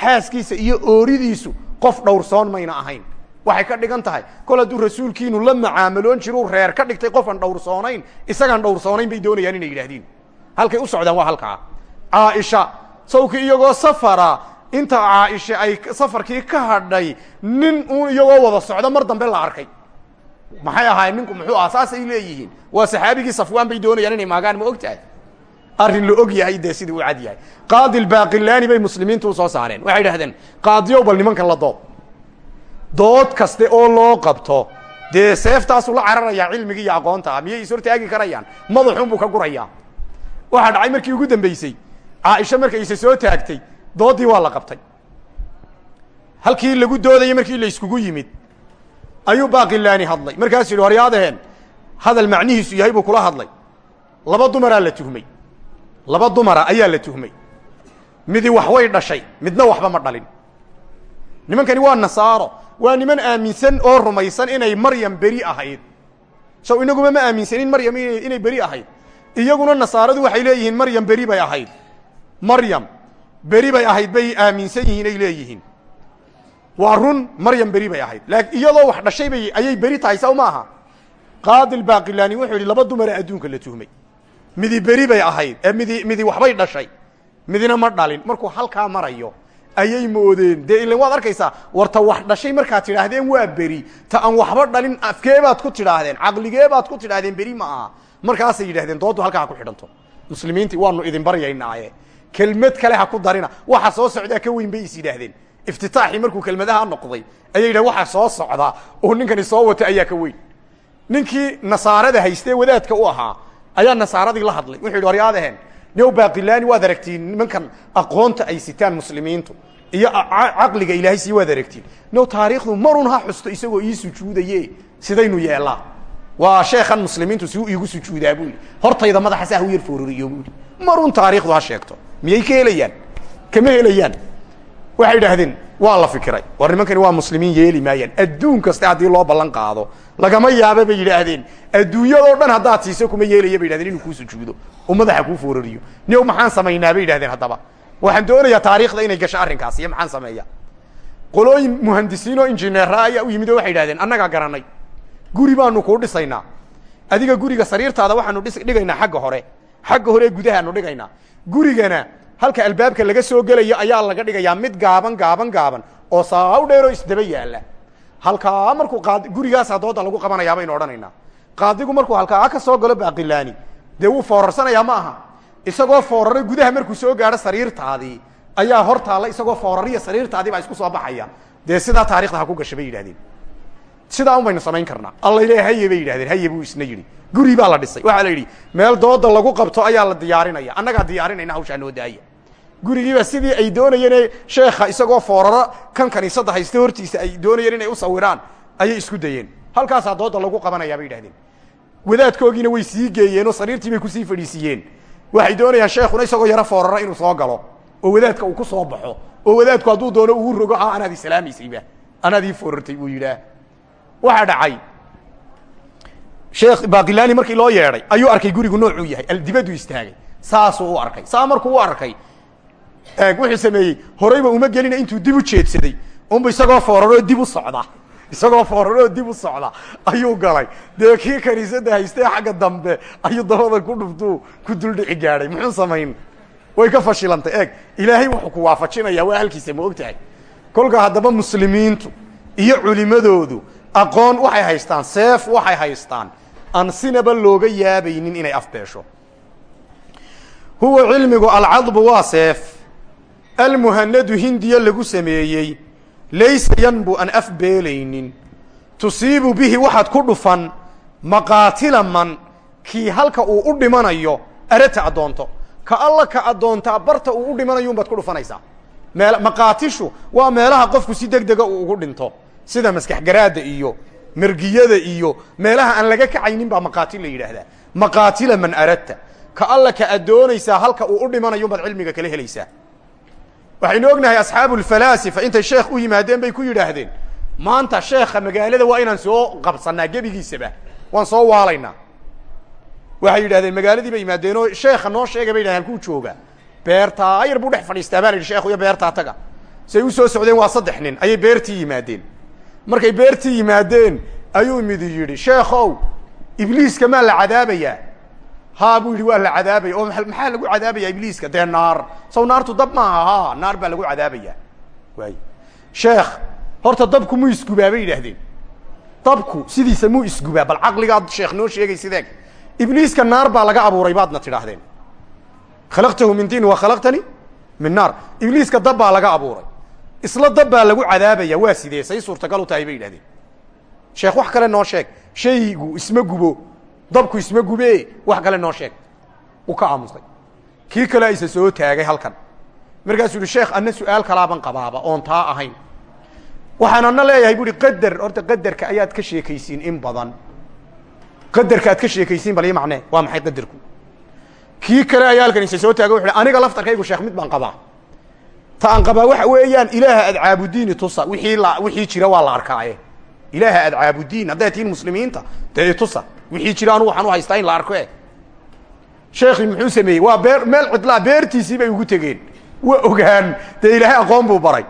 xaaskiisa iyo ooridiisu qof dhowrsoon mayna ahayn waxay ka dhigan tahay kol hadduu rasuulkiinu la macaamaloon jiruu reer ka dhigtay qofaan dhowrsoonayn isagaan dhowrsoonayn bay doonayaan inay yidhahdiin halkay u socdaan waa halkaa. Caaisha sawkii iyagoo safara inta caaisha ay safarkii ka hadhay nin uun iyagoo wada socdo mar dambe la arkay. Maxay ahaayeen? Ninku muxuu aha saasay leeyihiin. Waa saxaabigii safwaan bay doonayaan inay maagaan ma og tahay arrin la og yahay dee sidii u cad yahay. Qaadi baqilani bay muslimiintu u soo saareen. Waxay idhahdeen qaadiyow bal nimankan la dood dood kaste oo loo qabto. Dee seeftaasuu la cararayaa cilmigii iyo aqoonta miyay is hortaagi karayaan madaxuun buu ka gurayaa. Waxaa dhacay markii ugu dambeysay caaisha markay ise soo taagtay doodii waa la qabtay. Halkii lagu doodayay markii la iskugu yimid ayuu baqilani hadlay. Markaasuu yidhi waryaadaheen hadal macnihiisu yahay buu kula hadlay. Laba dumaraa la tuhmay. Laba dumara ayaa la tuhmay. Midi wax way dhashay midna waxba ma dhalin. Nimankani waa nasaaro waa niman aaminsan oo rumaysan inay maryam beri ahayd. Sow inaguma ma aaminsanin maryam inay beri ahayd. Iyaguna nasaaradu waxay leeyihiin maryam beri bay ahayd. Maryam beri bay ahayd bay aaminsan yihiin ay leeyihiin. Waa run maryam beri bay ahayd. Laakiin iyadoo wax dhashay bay ayay beri tahay saw maaha qaadi baqilani wuxuu laba dumara adduunka la tuhmay. Midi beri bay ahayd ee midi midi waxbay dhashay. Midina ma dhalin. Markuu halkaa marayo ayay moodeen. Dee ilan waad arkaysaa warta wax dhashay markaad tidhaahdeen waa beri. Ta aan waxba dhalin afkee baad ku tidhaahdeen caqligee baad ku tidhaahdeen beri ma aha. Markaasay yidhahdeen dooddu halkaa ha ku xidhanto. Muslimiintii waanu idin baryaynaaye kelmad kale ha ku darina. Waxa soo socdaa ka weyn bay is yidhaahdeen. Markuu kelmadaha noqday ayay yidhahen waxa soo socda. Oo ninkani soo wata ayaa ka weyn. Ninkii nasaarada haystee wadaadka u ahaa ayaa nasaaradii la hadlay. Wuxuu yidhi waryaadaheen new baqilani waad aragtiin nimankan aqoonta ay sitaan muslimiintu iyo caqliga ilaahay sii waad aragtiin new taariikhdu marun ha xusto isagoo ii sujuudaye sidaynu yeelaa. Waa sheekan muslimiintu si u iigu sujuudaa buu hortayda madaxa saa u yar foororiyo buu marun taariikhdu ha sheegto. Miyay ka kama helayaan? Waxay idhaahdeen waa la fikiray. War nimankani waa muslimiin yeeli maayaan. Adduun kaste haddii loo ballan qaado lagama yaaba bay yidhaahdeen. Adduunyadoo dhan haddaad siiso kuma yeelaya bay yidhahdeen inuu kuu sujuudo. Oo madaxa kuu foorariyo niyow maxaan samaynaa bay yidhahdeen haddaba waxaan doonayaa taariikhda inay gasho arrinkaas iyo maxaan sameeya qolooyin muhandisiin oo injineera ayaa u yimid oo waxay yidhahdeen annagaa garanay. Guri baanu kuu dhisaynaa. Adiga guriga sariirtaada waxaanu dhis dhigaynaa xagga hore. Xagga hore gudahaanu dhigaynaa. Gurigana halka albaabka laga soo gelayo ayaa laga dhigayaa mid gaaban gaaban gaaban oo saaw dheeroo isdaba yaalla. Halkaa markuu qaad gurigaasaa dooda lagu qabanayaa baynu odhanaynaa. Qaadigu markuu halkaa ka soo galo baaqilaani dee wuu foorarsanayaa ma aha isagoo fooraray gudaha markuu soo gaadho sariirtaadii ayaa hor taalla isagoo foorariya sariirtaadii baa isku soo baxaya. Dee sidaa taarikhda ha ku gasha bay yidhahdeen sidaa un baynu samayn karnaa. Alla le haye bay yidhahdeen haye buu isna yidhi. Guri baa la dhisay. Waxaa la yidhi meel dooda lagu qabto ayaa la diyaarinaya. Annagaa diyaarinayna hawshaa noo daaya. Gurigiiba sidii ay doonayeen sheekha isagoo fooraro kan kaniisada haysta hortiisa ay doonayeen inay u sawiraan ayay isku dayeen. Halkaasaa dooda lagu qabanaya bay yidhahdeen wadaadkoogiina way sii geeyeenoo sariirtii bay ku sii fadhiisiiyeen waxay doonayaan sheekhuna isagoo yaro foorara inuu soo galo oo wadaadka uu ku soo baxo oo wadaadku hadduu doono uu rogo ha anaad islaamaysayba anaad ii foorartay buu yidhaah waxaa dhacay sheekh baqilani markii loo yeedhay ayuu arkay gurigu noocuu yahay aldibadu istaagay saasuu u arkay. Saa markuu u arkay wuxuu sameeyey horeyba uma gelina intuu dib u jeedsaday unba isagoo fooraroo dib u socda isagoo fooraroo dib u socda ayuu galay. Dee kii kaniisada haystee xagga dambe ayuu dabada ku dhuftuu ku duldhici gaadhay muxuu samayn? Way ka fashilantay. Eeg ilaahay wuxuu ku waafajinaya waa halkiisa ma og tahay kolka haddaba muslimiintu iyo culimadoodu aqoon waxay haystaan seef waxay haystaan. Aan sinaba looga yaabaynin inay afbeesho. Huwa cilmigu alcadbu waa seef. Almuhanadu hindiya lagu sameeyey laysa yanbu aan afbeelaynin. Tusiibu bihi waxaad ku dhufan maqaatila man kii halka uu u dhimanayo arata addoonto. Ka alla ka addoontaa barta uu u dhimanayo unbaad ku dhufanaysaa. Meel maqaatishu waa meelaha qofku si deg dega uu ugu dhinto. Sida maskax garaada iyo mergiyada iyo meelaha aan laga kacaynin baa maqaatil la yidhaahdaa. Maqaatila man aradta ka alla ka ad doonaysaa halka uu u dhimanayo unbaad cilmiga kala helaysaa waxaynu ognahay asxaabu lfalaasifa intay sheekh u yimaadeen bay ku yidhaahdeen. Maanta sheekha magaalada waa inaan soo qabsanaa gebigiisaba waan soo waalaynaa. Waxay yidhahdeen magaaladii bay yimaadeen oo sheekha noo sheegay bay yidhahdeen halkuu jooga. Beertaa ayar buu dhex fadhiistaa baa la yidhi sheekhu iyo beertaa taga say u soo socdeen waa saddex nin. Ayay beertii yimaadeen. Markay beertii yimaadeen ayuu midi yidhi sheekhow ibliiska maa la cadaabayaa haa buu yidhi waa la cadaabaya oo maxaa lagu cadaabaya ibliiska? Dee naar. Saw naartu dab maaha ha naar baa lagu cadaabaya. Waay. Sheekh horta dabku muu isgubaa bay yidhaahdeen. Dabku sidiisa muu isgubaa. Bal caqligaad sheekh noo sheegay sideeg. Ibliiska naar baa laga abuuray baadna tidhaahdeen. Khalaqtahu min diin wa khalaqtani min naar. Ibliiska dab baa laga abuuray. Isla dab baa lagu cadaabaya. Waa sidee say suurtagal u tahay bay yidhahdeen sheekh wax kale noo sheeg. Shaygu isma gubo dabku isma gube wax kale noo sheeg. Uu ka aamusay. Kii kale aysa soo taagay halkan. Markaasuu yihi sheekh anna su'aal kalaaban qabaaba oon taa ahayn. Waxaan ana leeyahay bu uhi horta qaderka ayaad ka sheekaysiin in badan. Qaderka aad ka sheekaysiin bal ii macnee waa maxay qaderku kii kale ayaa halkan isa soo taaga wuxu aniga laftarkaygu sheekh mid baan qabaa. Ta aan qabaa waxa weeyaan ilaaha aad caabudiini tusa wixii la wixii jira waa la arkaaye. Ilaaha aad caabudiin hadday tihiin muslimiinta dee tusa wixii jira anugu waxaan u haystaa in la arko e muxuu sameeyey waa beer meel cidlaa beertiisii bay ugu tegeen. Waa ogaan dee ilaahay aqoon buu baray.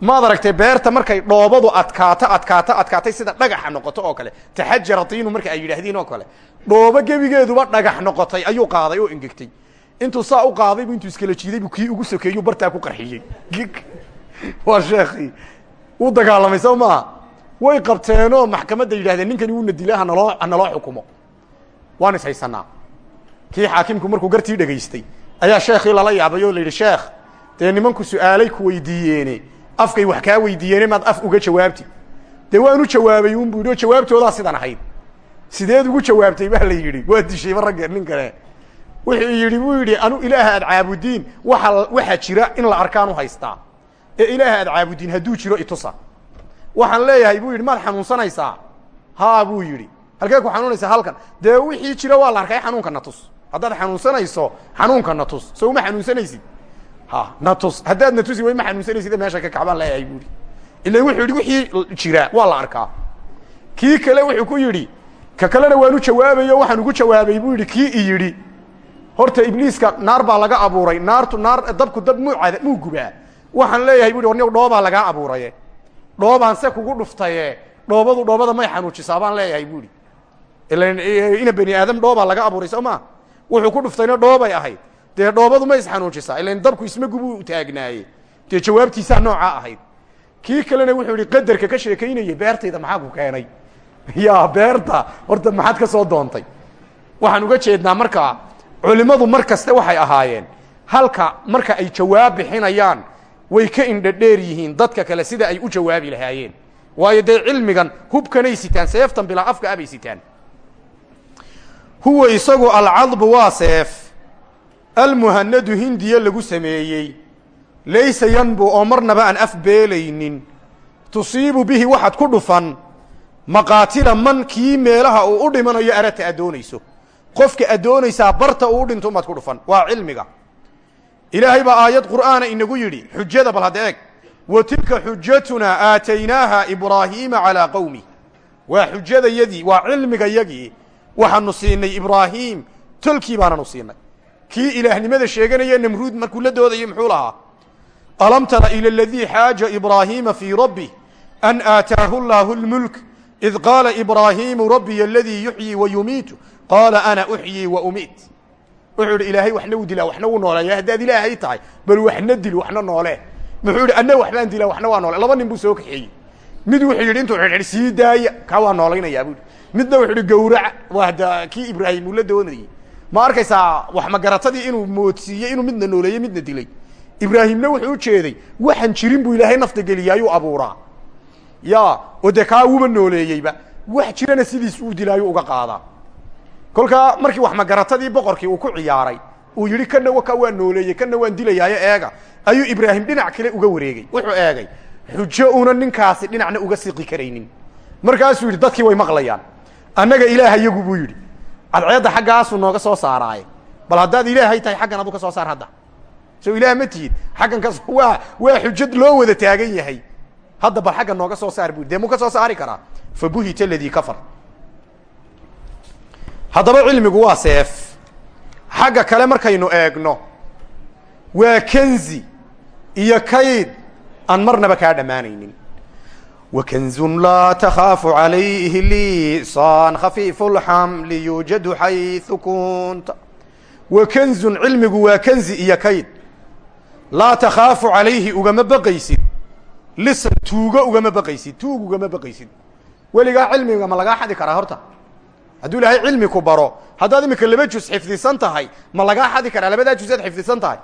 Maad aragtay beerta markay dhoobadu adkaato adkaato adkaatay sida dhagaxa noqoto oo kale. Taxajara tiinu marka ay yidhaahdeen oo kale. Dhoobo gebigeeduba dhagax noqotay ayuu qaaday oo engegtay. Intuu saa u qaaday bu intuu iskala jiiday bu kii ugu sokeeyu bartaa ku qarxiyey. Waa sheekii wuu dagaalamay soo maaha way qabteenoo maxkamadda yidhahdeen ninkani wuna dila hanaloo hanaloo xukumo. Waan is haysanaa. Kii markuu gartii dhegaystay ayaa sheekii lala yaabay oo la yidhi sheekh dee nimanku su'aalay ku weydiiyeene? Afkay wax kaa weydiiyeene maad af uga jawaabti. Dee waanu jawaabay un bu yidhi sidan ahayd. Sideed ugu jawaabtay baa la yidhi waa dishayba ragga nin kale. Wuxuu yidhi buu yidhi anu ilaaha aad caabudiin waa waxaa jira in la arkaan u haystaa. Ee ilaaha aad caabudiin hadduu jiro itusa waxaan leeyahay buu yidhi maad xanuunsanaysaa. Haa buu yidhi. Halkee ku xanuunaysaa? Halkan. Dee wixii jira waa la arkay xanuunka na tus. Haddaad xanuunsanayso xanuunka na tus. So uma ha na tus. Haddaad way ma xanuunsanaysid? Meesha ka kacbaan leeyahay buu yidhi. Ilan wixii jira waa la arkaa. Kii kale wuxuu ku yidhi ka kalena waanu jawaabayo waxaan ugu jawaabay buu yidhi. Kii i horta ibliiska naar baa laga abuuray. Naartu naar dabku dab muu ad muu gubaa. Waxaan leeyahay bu yhi warni dhoobaa lagaa abuuraye dhoobaan se kugu dhuftaye dhoobadu dhoobada may xanuujisaa baan leeyahay bu ihi ilan ina bani aadam dhoobaa laga abuuray soo ma? Wuxuu ku dhuftayna dhoobay ahayd. Dee dhoobadu ma isxanuujisaa ilan dabku isma gubu taagnaaye dee jawaabtiisaa noocaa ahayd. Kii kalena wuxuu yihi qadarka ka sheekaynayay beertayda maxaa ku keenay? Ya beerta horta maxaad ka soo doontay. Waxaan uga jeednaa markaa culimmadu mar kaste waxay ahaayeen. Halka marka ay jawaab bixinayaan way ka indhadheer yihiin dadka kale sida ay u jawaabi lahaayeen. Waayo dee cilmigan hubkanay sitaan seeftan bilaa afka abay sitaan huwa isagu alcadbu waa seef. Almuhanadu hindiya lagu sameeyey. Laysa yanbu oo marnaba aan af beelaynin. Tusiibu bihi waxaad ku dhufan maqaatila man kii meelaha uu u dhimanayo arata aad doonayso qofka aad doonaysaa barta uu u dhinto umaad ku dhufan. Waa cilmiga ilaahay baa aayad qur'aana inagu yidhi xujada bal hadda eeg. Wa tilka xujatunaa aataynaaha ibraahiima calaa qowmi waa xujadayadii waa cilmigayagii waxaanu siinay ibraahiim tolkii baananu siinay. Kii ilaahnimada sheeganaya namruud markuu la doodayay muxuu lahaa? Alam tara ila aladii xaaja ibraahiima fii rabbih an aataahu llaahu lmulk id qaala ibraahiimu rabbiya aladii yuxyii wa yumiitu qaala ana uxyii wa umiit wuxuu idhi ilaahay waxna u dilaa waxna wuu nooleeya haddaad ilaahay tahay bal waxna dil waxna noole muxuu idhi anna waxbaan dilaa waxna waa noole laba nin buu soo kaxeeyey. Mid wuxuu yidhi intuu xidhxidh sii daaya. Kaa waa noolaynayaa buu midna wuxuu ihi gawraca waa kii ibraahim uu la doonayey. Ma arkaysaa wax magaratadii inuu moodsiiyey inuu midna nooleeyey midna dilay. Ibraahimna wuxuu ujeeday waxaan jirin buu ilaahay nafta geliyaayuu abuuraa. Ya oo dee nooleeyeyba. Wax jirana sidiis uu dilaayuu uga qaadaa kolkaa markii wax magaratadii boqorkii uu ku ciyaaray uu yidhi kana waka waa nooleeyey kana waan dilayaayo eega. Ayuu ibraahim dhinac kale uga wareegey wuxuu eegay xujo una ninkaasi dhinacna uga siqi karaynin. Markaasuu yidhi dadkii way maqlayaan. Annaga ilaahayagu buu yidhi cadceedda xaggaasuu nooga soo saaraaye. Bal haddaad ilaahay tahay xaggan aduu ka soo saar hadda. So ilaah ma tihid xaggan waa waa xujad loo wada taagan yahay. Hadda bal xagga nooga soo saar buu dee muu ka soo saari karaa? Fa buhita aladii kafar haddaba cilmigu waa seef. Xagga kale markaynu eegno waa kenzi iyo kayd aan marnaba kaa dhammaanaynin. Wakanzun laa takhaafu calayhi liisaan khafiifu lxamli yuujadu xayثu kunta. Wakanzun cilmigu waa kenzi iyo kayd. Laa takhaafu calayhi ugama baqaysid. Lisan tuugo ugama baqaysid tuug ugama baqaysid. Weligaa cilmiga ma lagaa xadi karaa horta hadduu ilaahay cilmi ku baro haddaad imika laba juz xifdisan tahay ma lagaa xadi karaa labadaa juzaad xifdisan tahay?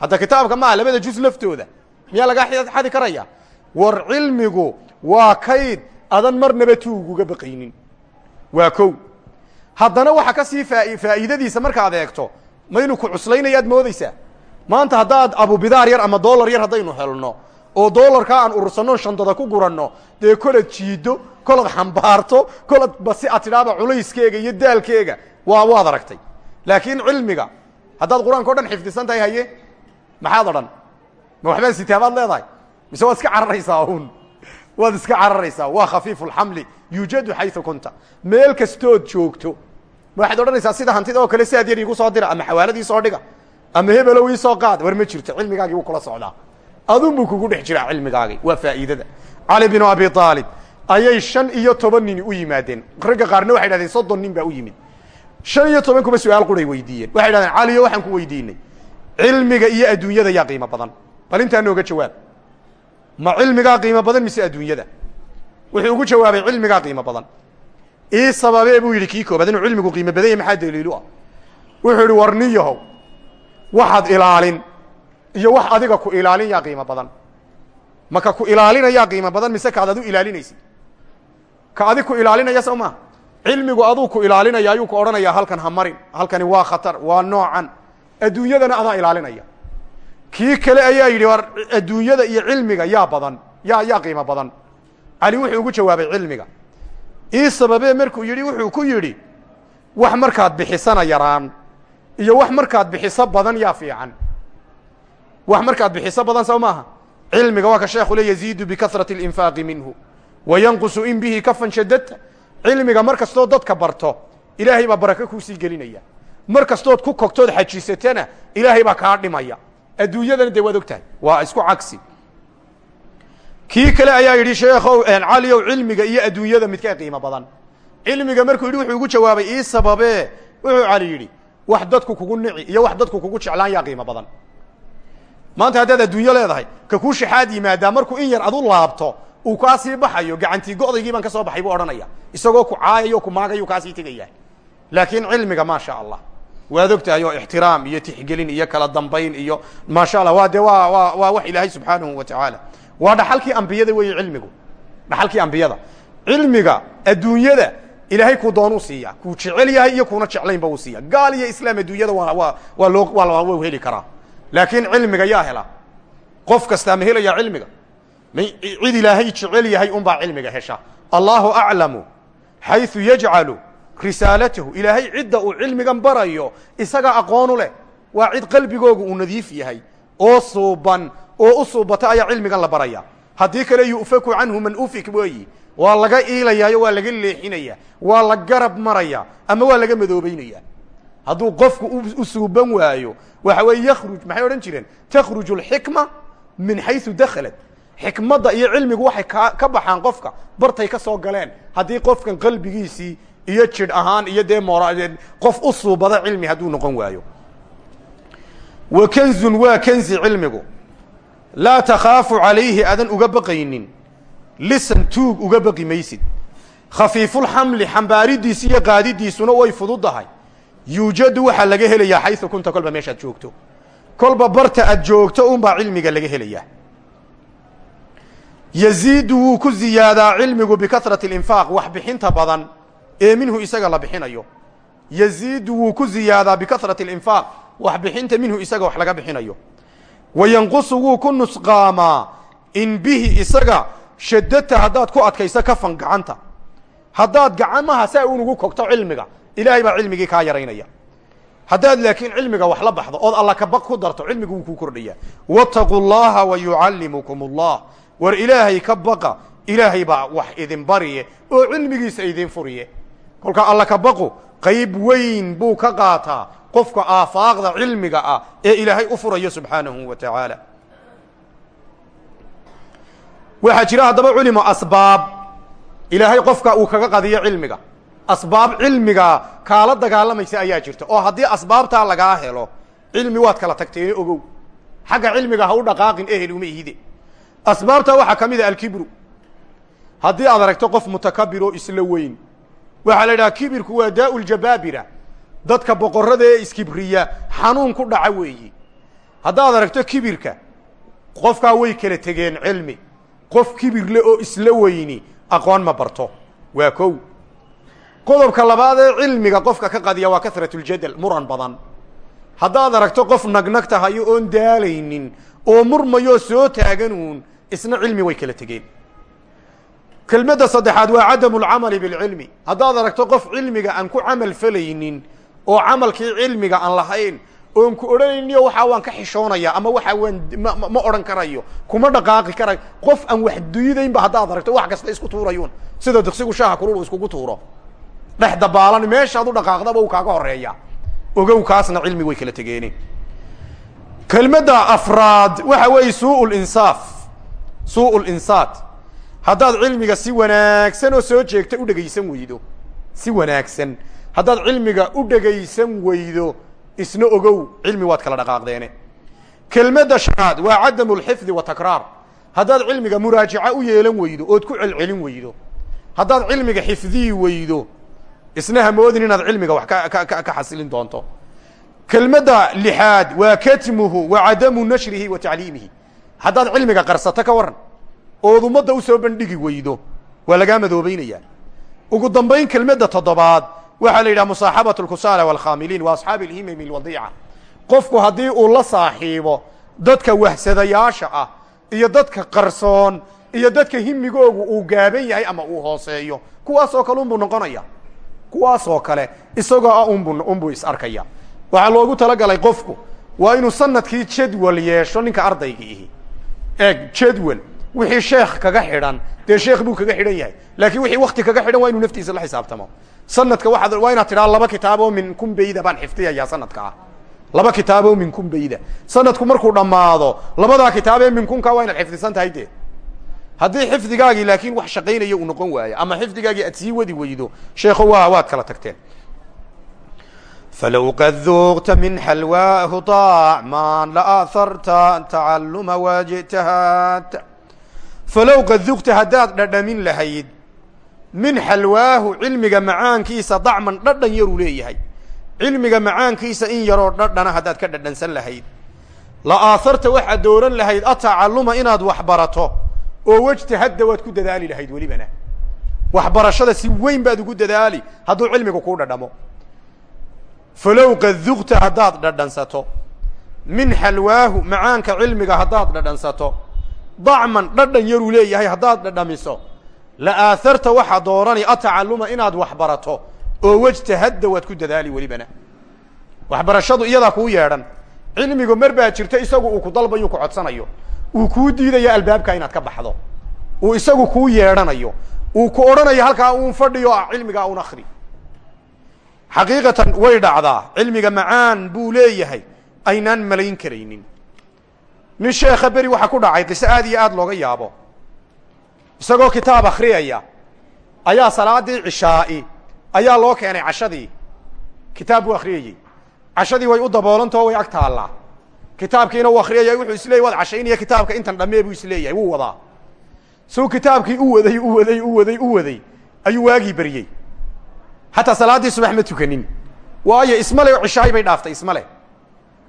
Hadda kitaabka maaha labada juz laftooda. Miyaa lagaa xadi karaya? War cilmigu waa kayd adan marnaba tuuguga baqaynin. Waa kow. Haddana waxa ka sii faa faa'iidadiisa markaad eegto maynu ku cuslaynayaad moodeysaa maanta haddaad abubidaar yar ama dollar yar haddaynu helno oo dollarkaa aan urursanno shandada ku guranno. Dee kolad jiido kolad xambaarto kolad basi ad tidhaaba culayskeega iyo daalkeega waa waad aragtay. Laakiin cilmiga haddaad qur'aanka o dhan xifdisan tahay haye? Maxaad odhan? Ma waxbaan sitaabaad leedahay? Mise waad iska cararaysaa un waad iska cararaysaa? Waa khafiifu lxamli yuujadu xayu kunta. Meel kastood joogto. Ma waxaad odhanaysaa sida hantida oo kale siaad yar iigu soo dira ama xawaaladii soo dhiga ama hebelow ii soo qaad. War ma jirto cilmigaagii wuu kula socdaa adun buu kugu dhex jiraa cilmigaagii waa faa'iidada cali binu abi aalib ayay shan iyo toban nini u yimaadeen ragga qaarna waxay dhahdeen soddon nin baa u yimid shan iyo toban kuma su'aal quray weydiiyeen waxay dhahdeen caliyo waxaan ku weydiinay cilmiga iyo adduunyada yaa qiimo badan bal intaa nooga jawaab ma cilmigaa qiimo badan mise adduunyada wuxuu ugu jawaabay cilmigaa qiimo badan ii sababee buu yidhi kii koobaad inuu cilmigu qiimo badan yahy maxaa daliilu ah wuxuu yihi war nin yahow waxaad ilaalin iyo wax adiga ku ilaalin yaa qiimo badan. Maka ku ilaalinayaa qiimo badan mise kaad adu ilaalinaysid? Ka adig ku ilaalinaya soo maa cilmigu aduu ku ilaalinaya ayuu ku odhanayaa halkan ha marin halkani waa khatar waa noocan. Adduunyadana adaa ilaalinaya. Kii kale ayaa yidhi war adduunyada iyo cilmiga yaa badan yaa yaa qiimo badan. Cali wuxuu ugu jawaabay cilmiga. Ii sababee markuu yidhi wuxuu ku yidhi wax markaad bixisana yaraan iyo wax markaad bixiso badan yaa fiican wax markaad bixiso badan soo maaha. Cilmiga waa ka sheekhu le yaziidu bikasrati اlinfaaqi minhu. Wa yanqusu in bihi kafan shadadta cilmiga mar dadka barto ilaahay baa barako kuusii gelinaya. Mar ku kogtood xajisatana ilaahay baa kaa dhimaya. Adduunyadana dee waad og waa isku cagsi. Kii kale ayaa yidhi sheekhow caliow cilmiga iyo adduunyada midkaa qiimo badan. Cilmiga markuu yidhi wuxuu ugu jawaabay ii sababee wuxuu cali yidhi wax dadku kugu nici iyo wax dadku kugu jeclaan yaa qiimo badan maanta haddaad adduunyo leedahay ka kuu shaxaad yimaadaa markuu in yar adu laabto uu kaa baxayo gacantii go'daygii baan ka soo baxay buu odhanaya. Isagoo ku caayayo ku maagayu kaasii tegaya laakiin cilmiga maa sha allah waad og tahay oo ixtiraam iyo tixgelin iyo kala dambayn iyo maasha allah waa de waa waa waa wax ilaahay subxaanahu wa tacaala waa dhaxalkii ambiyada weeye cilmigu dhaxalkii ambiyada. Cilmiga adduunyada ilaahay kuu doonuu siiya kuu jecel yahay iyo kuuna jeclaynba uu siiya. Gaal iyo islaam adduunyada waa waa waa loo waa wa heli karaa laakiin cilmiga yaa hela. Qof kastaa ma helaya cilmiga. Cid ilaahay jecel yahay unbaa cilmiga hesha. Allaahu aclamu xayثu yajcalu risaalatahu. Ilaahay cidda uu cilmigan barayo isaga aqoonu leh. Waa cid qalbigoogu uu nadiif yahay. Oo suuban oo u suubata ayaa cilmigan la baraya. Haddii kale yu'faku canhu man ufik weeyi. Waa laga iilayaayo waa laga leexinaya waa la garab maraya ama waa laga madoobeynaya hadduu qofku u suuban waayo waxa weeye yakhruj maxay odhan jireen? Takhruju alxikma min xaysu dakhalat. Xikmadda iyo cilmigu waxay ka baxaan qofka bartay ka soo galeen. Haddii qofkan qalbigiisii iyo jidh ahaan iyo dee mora qof u suubada cilmi hadduu noqon waayo. Wa kanzun waa kanzi cilmigu. Laa takhaafu calayhi adan uga baqaynin. Lisan tuug uga baqi maysid. Khafiifulxamli xambaaridiisi iyo qaadidiisuna way fududahay yuujadu waxaa laga helayaa xaysu kunta kolba meeshaad joogto. Kolba barta aad joogto unbaa cilmiga laga helayaa yaziidu wuu ku ziyaadaa cilmigu bikasrati alinfaaq wax bixinta badan ee minhu isaga la bixinayo. Yaziidu wuu ku ziyaadaa bikasrati alinfaaq wax bixinta minhu isaga wax laga bixinayo. Wa yanqusu ku nusqaamaa in bihi isaga shadadta haddaad ku adkayso kafan gacanta. Haddaad gacmaha saa unugu kogto cilmiga ilaahay baa cilmigii kaa yaraynaya. Haddaad laakiin cilmiga wax la baxdo ood alla kabaq ku darto cilmigu wuu kuu kordhaya waataquu llaha wa war ilaahay ka baqa ilaahay baa wax idin bariye oo cilmigiisa idin furiye. Kolka alla ka baqu qayb weyn buu ka qaataa qofka aafaaqda cilmiga ah ee ilaahay u furayo subxaanahu wa tacaala. Waxaa jira haddaba culimo asbaab. Ilaahay qofka uu kaga qadiyo cilmiga asbaab cilmiga kaala dagaalamaysa ayaa jirta. Oo haddii asbaabtaa lagaa helo cilmi waad kala tagteene ogow. Xagga cilmiga ha u dhaqaaqin ehel uma ihide. Asbaabtaa waxaa ka mid a alkibru. Haddii aad aragto qof mutakabir oo isla weyn waxaa la idhaha kibirku waa daau ljabaabira dadka boqorrada ee iskibriya xanuun ku dhaca weeyi. Haddaad aragto kibirka qofkaa way kala tegeen cilmi. Qof kibirle oo isla weyni aqoon ma barto. Waa kow qodobka labaad ee cilmiga qofka ka qadiya waa kasratljadal muran badan. Haddaad aragto qof nagnag tahayo oon daalaynin oo murmayoo soo taaganuun isna cilmi way kala tegeen. Kelmadda saddexaad waa cadamu lcamali bilcilmi haddaad aragto qof cilmiga aan ku camal falaynin oo camalkii cilmiga aan lahayn oon ku odhanayniyo waxaa waan ka xishoonaya ama waxaa waan ma odhan karayo kuma dhaqaaqi karayo qof aan wax diidaynba haddaad aragto wax kasta isku tuurayuun. Sida diqsigu shaaha kululu iskugu tuuro dhex dabaalan meeshaad u dhaqaaqdaba uu kaaga horreeya ogow kaasna cilmi way kala tegeene kelmadda afraad waxa weeye suu linsaaf suu linsaat haddaad cilmiga si wanaagsan oo soo jeegta u dhegaysan weydo si wanaagsan. Haddaad cilmiga u dhegaysan weydo isna ogow cilmi waad kala dhaqaaqdeene. Kelmadda shanaad waa cadamu lxifdi wa takraar. Haddaad cilmiga muraajaca u yeelan weydo ood ku celcelin weydo. Haddaad cilmiga xifdiyi weydo isna hamoodin inaad cilmiga wax ka xasilin doonto. Kelmadda lixaad waa katmuhu wa cadamu nashrihi wa tacliimihi. Haddaad cilmiga qarsato ka waran ood ummadda u soo bandhigi weydo waa lagaa madoobeynaya ugu dambayn kelmadda toddobaad waxaa la yidhaha musaaxabat lkusaala walkhaamiliin wa asxaabi alhimami alwadiica qofku haddii uu la saaxiibo dadka wahsadayaasha ah iyo dadka qarsoon iyo dadka himigoogu uu gaaban yahay ama uu hooseeyo kuwaasoo kale unbuu noqonaya kuwaasoo kale isagoo ah unbu unbuu is arkaya. Waxaa loogu talagalay qofku waa inuu sannadkii jadwal yeesho ninka ardayga ihi. Eeg jadwal. Wixii sheekh kaga xidhan dee sheekh buu kaga xidhan yahay. Laakiin wixii wakti kaga xidhan waa inuu naftiisa la xisaabtamo. Sanadka waaad waa inaad tidhaha laba kitaaboo min kumbeyda baan xifdiyayaa sanadka ah. Laba kitaaboo min kumbeyda sanadku markuu dhammaado labadaa kitaabee min kunka waa inaad xifdisan tahay dee haddii xifdigaagii laakiin wax shaqaynaya uu noqon waayo ama xifdigaagii aad sii wadi weydo sheekho waa waad kala tagteen. Falow qad duuqta min xalwaahu طaacman laaaharta tacaluma waajitahaat falow qad duqta haddaad dhadhamin lahayd min xalwaahu cilmiga macaankiisa dacman dhadhan yaruu leeyahay. Cilmiga macaankiisa in yaroo dhadhana haddaad ka dhadhansan lahayd. La aaharta waxaad dooran lahayd atacalluma inaad wax barato oo wejtahadda waad ku dadaali lahayd welibana. Waxbarashada si weyn baad ugu dadaali hadduu cilmigu kuu dhadhamo. Falow qad duqta haddaad dhadhansato. Min xalwaahu macaanka cilmiga haddaad dhadhansato. Dacman dhadhan yaruu leeyahay haddaad dhadhamiso. La aaharta waxaa doorani atacalluma inaad wax barato oo wejtahadda waad ku dadaali welibana. Waxbarashadu iyadaa kuu yeedhan. Cilmigu mar baa jirta isagu uu ku dalbayo ku codsanayo uu kuu diidayo albaabka inaad ka baxdo. Uu isagu kuu yeedhanayo. Uu ku odhanayo halkaa uun fadhiyo ah cilmigaa un akri xaqiiqatan way dhacdaa. Cilmiga macaan buu leeyahay. Aynaan malayn karaynin. Nin sheekha beri waxaa ku dhacay qiso aad iyo aad looga yaabo. Isagoo kitaab akhriyaya ayaa salaadii cishaa'i ayaa loo keenay cashadii. Kitaab buu akhriyayey cashadii way u daboolantao way ag taallaa kitaabkiina uu akhriyaya wuxuu isleeyay waad cashaynaya kitaabka intan dhammee buu is leeyahay wuu wadaa. Suu kitaabkii u waday u waday u waday u waday ayuu waagii beryey hataa salaaddii subax ma tukanin. Waayo ismale cishaay bay dhaaftay ismale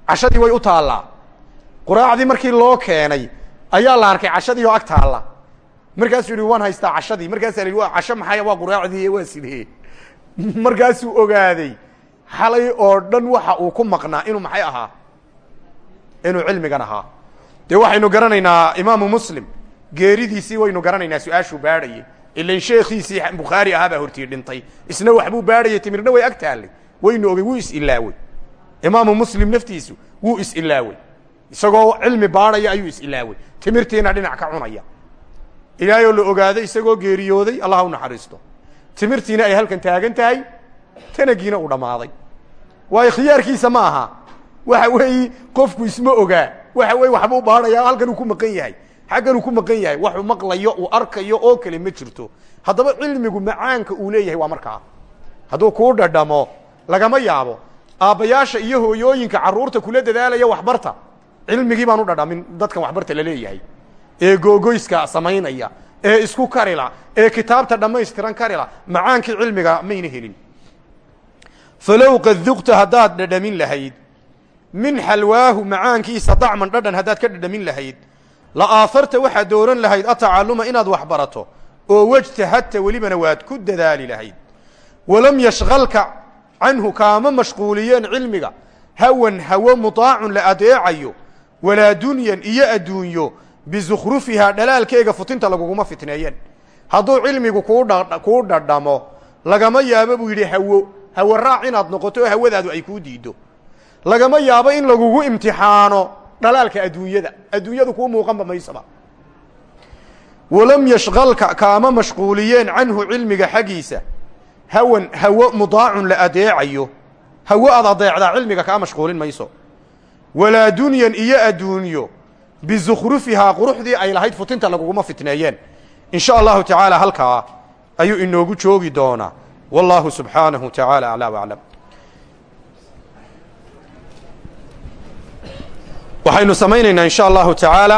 cashadii way u taallaa. Quraacdii markii loo keenay ayaa la arkay cashadii oo ag taalla. Markaasuu yihi waan cashadii. Markaasaa la yidhi wa casho maxay? Waa quraacdii waa sidee? Markaasuu ogaaday xalay oo dhan waxa uu ku maqnaa inuu maxay ahaa inuu cilmigan ahaa. Dee waxaynu garanaynaa imaamu muslim geeridiisii waynu garanaynaa su'aashuu baadhayey ilan sheekiisii bukhaari ahaa baa hortii dhintay. Isna waxbuu baadhayay timirna way ag taallay. Waynu ogey wuu is-ilaawey imaamu muslim naftiisu wuu is-ilaawey isagoo cilmi baadhaya ayuu is-ilaawey timirtiina dhinac ka cunaya. Ilaahayoo la ogaaday isagoo geeriyooday allah u naxariisto. Timirtiina ay halkan taagan tahay tanagiina uu dhammaaday. Waayo khiyaarkiisa ma aha waxa weeyi qofku isma ogaa waxa weye waxbuu baadhaya halkan uu ku maqan yahay. Xaggan uu ku maqan yahay waxuu maqlayo uu arkayo oo kale ma jirto. Haddaba cilmigu macaanka uu leeyahay waa markaa. Hadduu kuu dhadhamo lagama yaabo. Aabbayaasha iyo hooyooyinka carruurta kula dadaalaya waxbarta. Cilmigii baan u dhadhamin dadkan waxbarta la leeyahay. Ee googoyska samaynaya ee isku karila ee kitaabta dhammaystiran karila macaankii cilmiga mayna helin. Falow qad duqta haddaad dhadhamin lahayd min xalwaahu macaankiisa dacman dhadhan haddaad ka dhadhamin lahayd. La aaharta waxaad dooran lahayd atacalluma inaad wax barato oo wejtahadta welibana waad ku dadaali lahayd. Walam yashqalka canhu kaama mashquuliyeen cilmiga. Hawan hawo mudaacun la adeecayo. Walaa dunyan iyo adduunyo. Bizukhrufihaa dhalaalkeega futinta laguguma fitneeyeen. Hadduu cilmigu kuu dhadhamo lagama yaabo buu yidhi hawo hawo raac inaad noqoto oo hawadaadu ay kuu diiddo lagama yaabo in lagugu imtixaano dhalaalka adduunyada. Adduunyadu kuu muuqanba maysaba walam yashqalka kaama mashquuliyeen canhu cilmiga xaggiisa. Hawan hawo mudaacun la adeecayo. Hawo aad adeecdaa cilmiga kaa mashquulin mayso walaa dunyan iyo adduunyo. Bizukhrufihaa quruxdii ay lahayd futinta laguguma fitneeyeen. In sha allahu tacaala halkaa ayuu inoogu joogi doonaa. Wallahu subxaanahu tacaala aclaa waclam waxaynu samaynaynaa in sha allahu tacaala